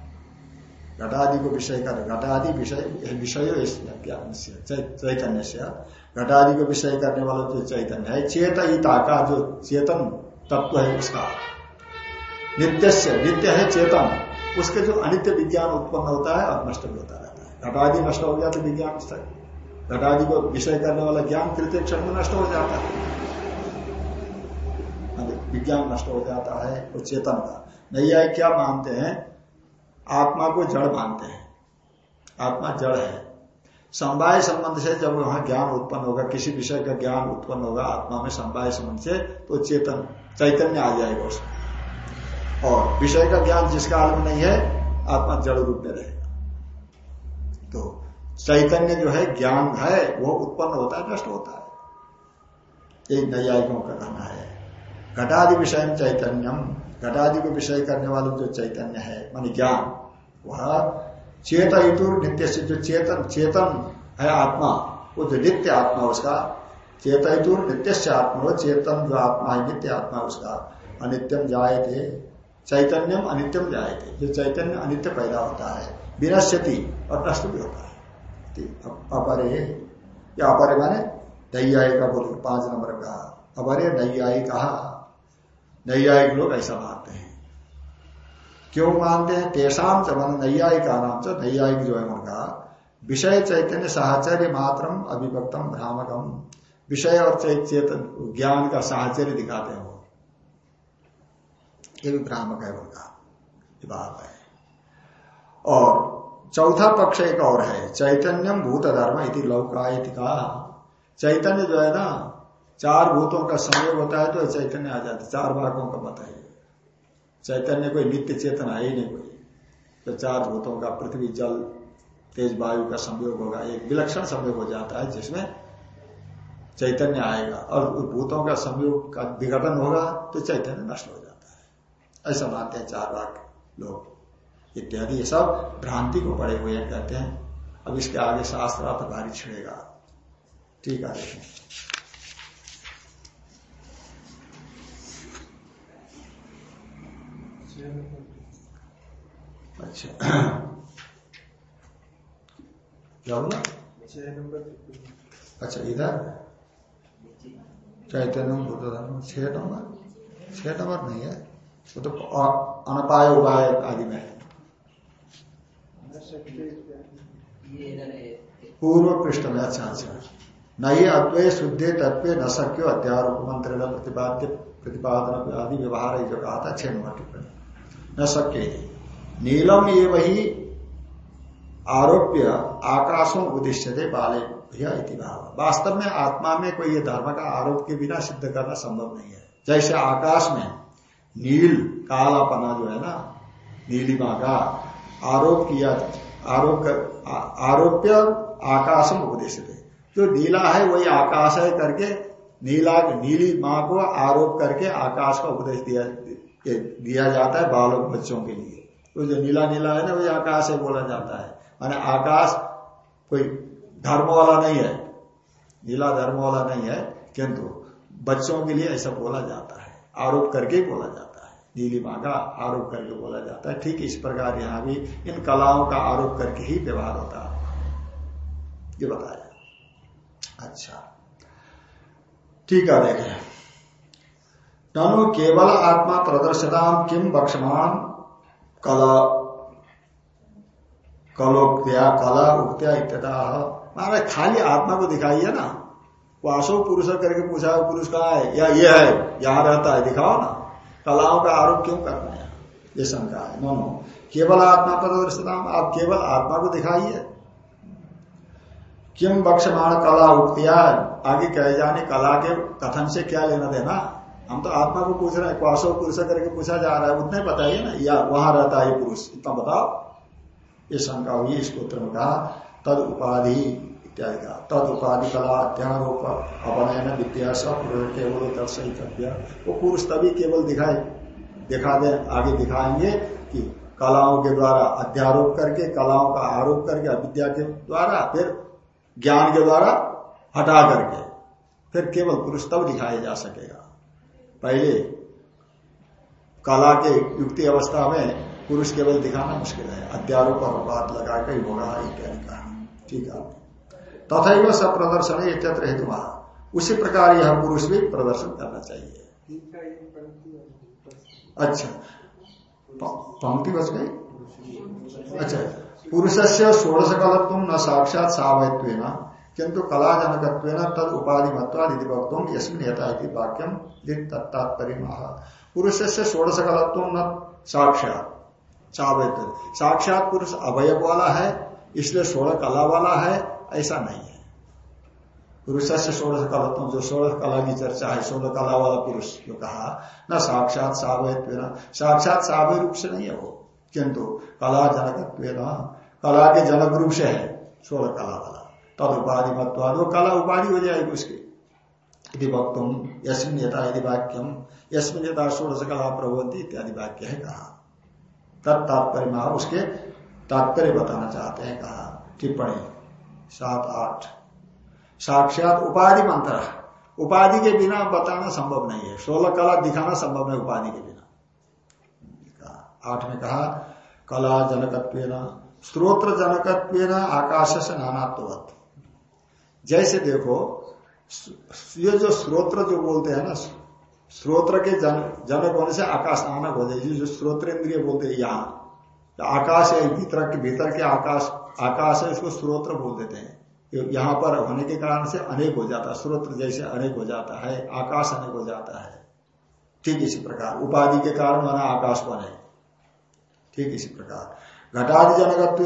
घटादि को विषय कर घटादि विषय विषय ज्ञान से चैतन्य से। घटादि को विषय करने वाला जो चैतन्य है चेतहिता का जो चेतन तत्व है उसका। नित्य से नित्य है चेतन। उसके जो अनित्य विज्ञान उत्पन्न होता है और नष्ट भी होता रहता है। घटादि नष्ट हो गया तो विज्ञान घटादि को विषय करने वाला ज्ञान तृतीय क्षण में नष्ट हो जाता है। विज्ञान नष्ट हो जाता है, वो चेतन का। नैया क्या मानते हैं? आत्मा को जड़ मानते हैं। आत्मा जड़ है। समवाय संबंध से जब वहाँ ज्ञान उत्पन्न होगा, किसी विषय का ज्ञान उत्पन्न होगा, आत्मा में समवाय संबंध से तो चेतन, चैतन्य आ जाएगा उसमें। और विषय का ज्ञान जिस काल में नहीं है आत्मा जड़ रूप में रहेगा तो चैतन्य जो है, ज्ञान है, वो उत्पन्न होता है, नष्ट होता है। यही नैयायिकों का कहना है, घटादि विषय चैतन्यम घटादि को विषय करने वाले जो चैतन्य है, मान ज्ञान, वह चेत इतुर नित्य से जो चेतन चेतन है आत्मा, वो जो नित्य आत्मा उसका चेत इतुर नित्य से आत्मा वो चेतन जो आत्मा है, नित्य आत्मा उसका अनित्यम जाए थे चैतन्यम अनित्यम जाए थे जो चैतन्य अनित्य पैदा होता है, विनश्यति और नष्ट भी होता है। अपरे, या अपरे माने नैयायी का बोल, पाँच नंबर का। अपरे नैयायी कहा? नैयायिक लोग ऐसा मानते हैं। क्यों मानते हैं? तेसाम च मन नैयायिका नाम च नैयायिक जो है उनका। विषय चैतन्य साहचर्य मात्रम अभिभक्तम भ्रामकम। विषय और चेतन ज्ञान का साहचर्य दिखाते हैं ये भी भ्रामक है उनका बात है। और चौथा पक्ष एक और है, चैतन्यम भूत धर्म इति लौका का चैतन्य जो है ना, चार भूतों का संयोग होता है तो चैतन्य आ जाता है, चार भागों का मत है। चैतन्य कोई नित्य चेतन है ही नहीं कोई। तो चार भूतों का पृथ्वी, जल, तेज वायु का संयोग होगा, एक विलक्षण संयोग हो जाता है जिसमें चैतन्य आएगा। और भूतों का संयोग का विघटन होगा तो चैतन्य नष्ट है ऐसा मानते हैं चार भाग लोग। इत्यादि, ये सब भ्रांति को पड़े हुए हैं, कहते हैं। अब इसके आगे शास्त्र तो भारी छिड़ेगा। ठीक है अच्छा। अच्छा इधर। चैतन्य बुद्ध धर्म छह नंबर। छह नंबर नहीं है। वो तो अनपाय उपाय आदि में। है पूर्व पृष्ठ में अच्छा अच्छा न ही अद्वय शुद्धे तत्व न सक्यो अध्यारोप मंत्र प्रतिपाद्य प्रतिपादन आदि व्यवहार जो कहा था छह नंबर टिप्पणी न सक्य नीलम ये वही आरोप्य आकाशों उद्देश्य दे बाले भाव। वास्तव में आत्मा में कोई ये धर्म का आरोप के बिना सिद्ध करना संभव नहीं है। जैसे आकाश में नील कालापना जो है ना, नीलिमा का आरोप किया, आरोप आरोप्य आकाशम उपदेश जो नीला है, वही आकाश है करके, नीला, नीली माँ को आरोप करके आकाश का उपदेश दिया दिया जाता है बालक बच्चों के लिए। तो जो नीला नीला है ना, वही आकाश है बोला जाता है। माने आकाश कोई धर्म वाला नहीं है। नीला धर्म वाला नहीं है, किंतु बच्चों के लिए ऐसा बोला जाता है। आरोप करके बोला जाता है। नीली माँ का आरोप करके बोला जाता है। ठीक इस प्रकार यहाँ भी इन कलाओं का आरोप करके ही व्यवहार होता है। ये बताया अच्छा। ठीक है, देखें। ननु केवल आत्मा प्रदर्शनाम किम बक्षमान कला कलोक्त्या कला उक्त्या इत्यता। महाराज, खाली आत्मा को दिखाइए ना। वासो पुरुष करके पूछा पुरुष कहा है? या ये है? यहाँ रहता है दिखाओ ना। कलाओं का आरोप क्यों करना है? ये शंका है। No no. केवल आत्मा प्रदर्शना आप केवल आत्मा को दिखाइए। किम बक्षमाण कला उक्तिया आगे कहे जाने कला के कथन से क्या लेना देना? हम तो आत्मा को पूछ रहे हैं क्वासो पुरुष करके पूछा जा रहा है उतने बताइए ना। या वहाँ रहता है पुरुष इतना बताओ। ये शंका हुई इसको उत्तर में कहा तद उपाधि। का तद उपाधि कला अध्ययन रूप अपनयन विद्या सब केवल दर्शितव्य वो पुरुष तभी केवल दिखाए, दिखा दे, आगे दिखाएँगे कि कलाओं के द्वारा अध्यारोप करके, कलाओं का आरोप करके, अविद्या के द्वारा, फिर ज्ञान के द्वारा हटा करके, फिर केवल पुरुष तब दिखाया जा सकेगा। पहले कला के युक्ति अवस्था में पुरुष केवल दिखाना मुश्किल है। अध्यारोप और बात लगा कर होगा, इत्यादि कहा। ठीक है। तथा वह सब प्रदर्शन इत्यत्र हेतु। उसी प्रकार यह पुरुष भी प्रदर्शन करना चाहिए। अच्छा। पंक्ति बच गई? अच्छा। पुरुष से षोड़श कलत्व न साक्षात सावयत्व किंतु कला जनकत्व तद उपाधि मत्वादि वक्तुम यशमिन वाक्यम तात्पर्य पुरुष से षोड़श कलत्व न साक्षात सावयत्व साक्षात पुरुष अवयव वाला है, इसलिए सोलह कला वाला है ऐसा नहीं है। पुरुष से षोड़श कलत्व, जो षोड़श कला की चर्चा है, षोड़श कला वाला पुरुष जो कहा, न साक्षात सावयत्व साक्षात सावय रूप से नहीं है वो, किंतु कला जनकत्व कला के जनक रूप से है सोलह कला वाला। तद उपाधि मत्वाद वो कला उपाधि हो जाएगी उसकी। यदि वक्तुम यशमिन यथा यदि वाक्यम यशमिन यथा षोड़श कला प्रबोधि इत्यादि वाक्य है कहा। तब तात्पर्य, उसके तात्पर्य बताना चाहते हैं कहा, टिप्पणी। सात आठ। साक्षात उपाधि मंत्र। उपाधि के बिना बताना संभव नहीं है। सोलह कला दिखाना संभव नहीं उपाधि के बिना। आठ में कहा कला जनकत्व स्त्रोत्र जनकत्व आकाश से नानात्वत जैसे देखो ये जो स्त्रोत्र जो बोलते हैं ना स्त्रोत्र के जन, जनक होने से आकाश नानक हो जाए। जो स्त्रोत्र इंद्रिय बोलते हैं यहाँ आकाश है भीतर के भीतर के आकाश आकाश है, इसको स्रोत्र बोल देते हैं। यहाँ पर होने के कारण से अनेक हो जाता है, स्रोत्र जैसे अनेक हो जाता है, आकाश अनेक हो जाता है। ठीक इसी प्रकार, उपाधि के कारण बना आकाश बने ठीक इसी प्रकार। घटादि जनकत्व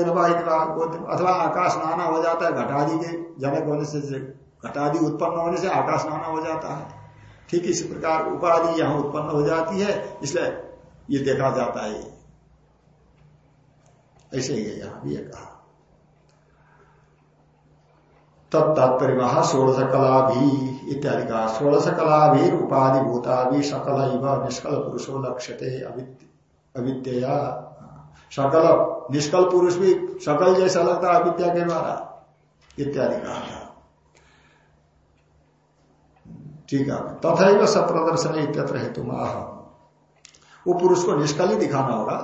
अथवा आकाश नाना हो जाता है, घटादि के जनक होने से घटादि उत्पन्न होने से आकाश नाना हो जाता है। ठीक इसी प्रकार, उपाधि यहाँ उत्पन्न हो जाती है, इसलिए ये देखा जाता है। ऐसे ही है यहाँ भी कहा। तत्तात्पर्य वहाँ षोड़श कला भी इत्यादि कहा षोड़श कला भी उपाधि भूता भी सकल निष्कल पुरुषो लक्ष्यते अविद्या सकल निष्कल पुरुष भी सकल जैसा लगता है अविद्या के द्वारा। इत्यादि कहा था ठीक है तथा सप्रदर्शन इत्यत्र हेतु वो पुरुष को निष्कल ही दिखाना होगा।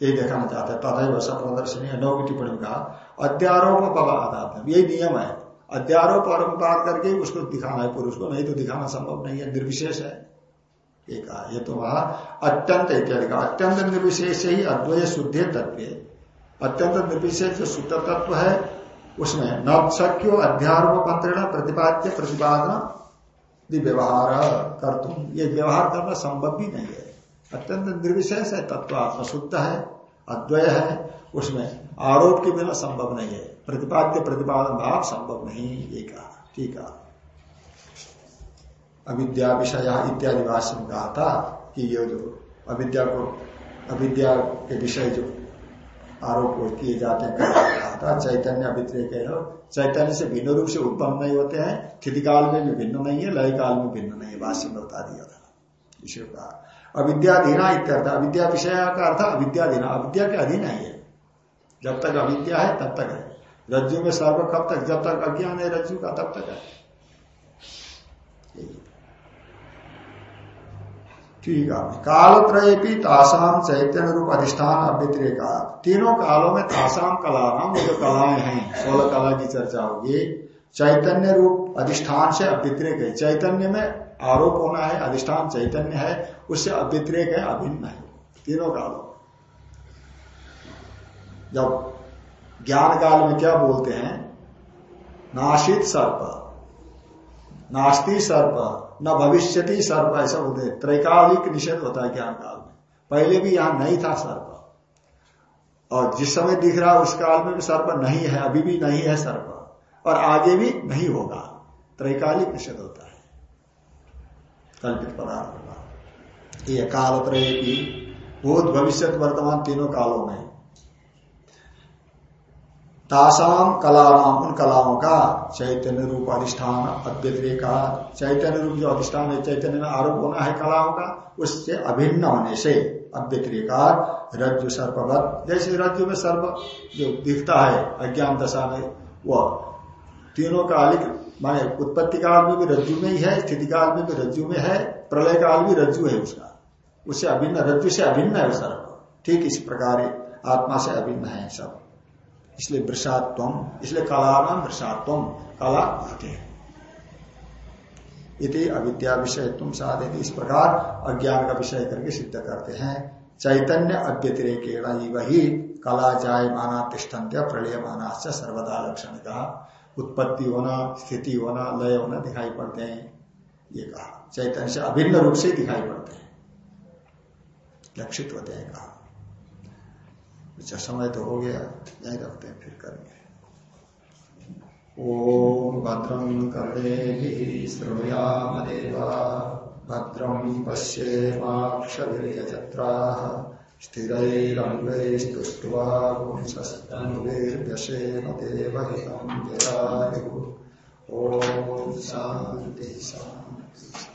यही दिखाना चाहते हैं तथा सप्रदर्शनी नौ की टिप्पणी कहा अध्यारोप पदार्थ यही नियम है अध्यारोप और करके उसको दिखाना है पुरुष को नहीं तो दिखाना संभव नहीं है निर्विशेष है एक ये तो वहाँ अत्यंत इत्यादि का अत्यंत निर्विशेष ही अद्वय शुद्ध तत्व अत्यंत निर्विशेष जो शुद्ध तत्व है उसमें न शक्यो अध्यारोप मंत्रण प्रतिपाद्य प्रतिपादन व्यवहार कर तुम ये व्यवहार करना संभव भी नहीं है अत्यंत निर्विशेष है, तत्व आत्मा शुद्ध है, अद्वय है, उसमें आरोप के बिना संभव नहीं है। प्रतिपाद्य, प्रतिपादन भाव संभव नहीं, ये कहा, ठीक है अविद्या विषय इत्यादि भाष्य में कहा था कि ये जो अविद्या को, अविद्या के विषय जो आरोप किए जाते हैं, कहा था चैतन्य अभिद्रेक चैतन्य से भिन्न रूप से उत्पन्न नहीं होते हैं, स्थिति काल में भी भिन्न नहीं है, लय काल में भिन्न नहीं है, भाष्य में बता दिया था। इसे कहा। अविद्याधीना इत्यर्थ। अविद्या विषय का अर्थ अविद्याधीना अविद्या के अधीन है ये। जब तक अविद्या है, तब तक है। रज्जु में सर्व कब तक, जब तक अज्ञान है रज्जु का, तब तक है। ठीक है। काल कालत्रय तासाम चैतन्य रूप अधिष्ठान अव्यतिरेका। तीनों कालों में तासाम कला नाम जो कलाएँ हैं, सोलह कला की चर्चा होगी चैतन्य रूप अधिष्ठान से अव्यतिरेक है। चैतन्य में आरोप होना है, अधिष्ठान चैतन्य है, उससे अव्यतिरेक है, अभिन्न है। तीनों कालों जब ज्ञान काल में क्या बोलते हैं? नाशित सर्प। नास्ति सर्प, न भविष्यति सर्प, ऐसा बोलते त्रैकालिक निषेध होता है ज्ञान काल में। पहले भी यहाँ नहीं था सर्प। और जिस समय दिख रहा है, उस काल में भी सर्प नहीं है, अभी भी नहीं है सर्प। और आगे भी नहीं होगा। त्रैकालिक निषेध होता है। कल्पित पदार्थ का। ये कालत्रय की भूत भविष्य वर्तमान तीनों कालों में। तासाम कलानाम, उन कलाओं का चैतन्य रूप अधिष्ठान अव्यतिरेका चैतन्य रूप जो अधिष्ठान है, चैतन्य में आरोप होना है कलाओं का, उससे अभिन्न होने से अव्यतिरेका रज्जु सर्पवत। जैसे रज्जु में सर्प जो दिखता है, अज्ञान दशा में, वह तीनों कालिक माने उत्पत्ति काल में भी रज्जु में ही है, स्थिति काल में भी रज्जु में है, प्रलय काल भी रज्जु है उसका। उससे अभिन्न, रज्जु से अभिन्न है सर्व ठीक इस प्रकार आत्मा से अभिन्न है सब। इसलिए वृषात्व इसलिए कला नाम वृषात्व कला कहते हैं। इति अविद्या विषय तुम साधे इस प्रकार अज्ञान का विषय करके सिद्ध करते हैं। चैतन्य अव्यतिरेक वही कला जाय माना तिष्ठन्त्य प्रलय माना सर्वदा लक्षण का उत्पत्ति होना, स्थिति होना, लय होना दिखाई पड़ते हैं। ये कहा। चैतन्य से अभिन्न रूप से दिखाई पड़ते हैं। लक्षित होते हैं कहा। अच्छा समय तो हो गया। यही रखते हैं, फिर करेंगे। ओम भद्रम कर्णे श्रृणुयामदेवा। भद्रम पश्येमाक्षजत्रा स्थिरैरङ्गैस्तुष्ट्वा पुंसस्तनुभिर्व्यसेन देवहितं शान्तिः।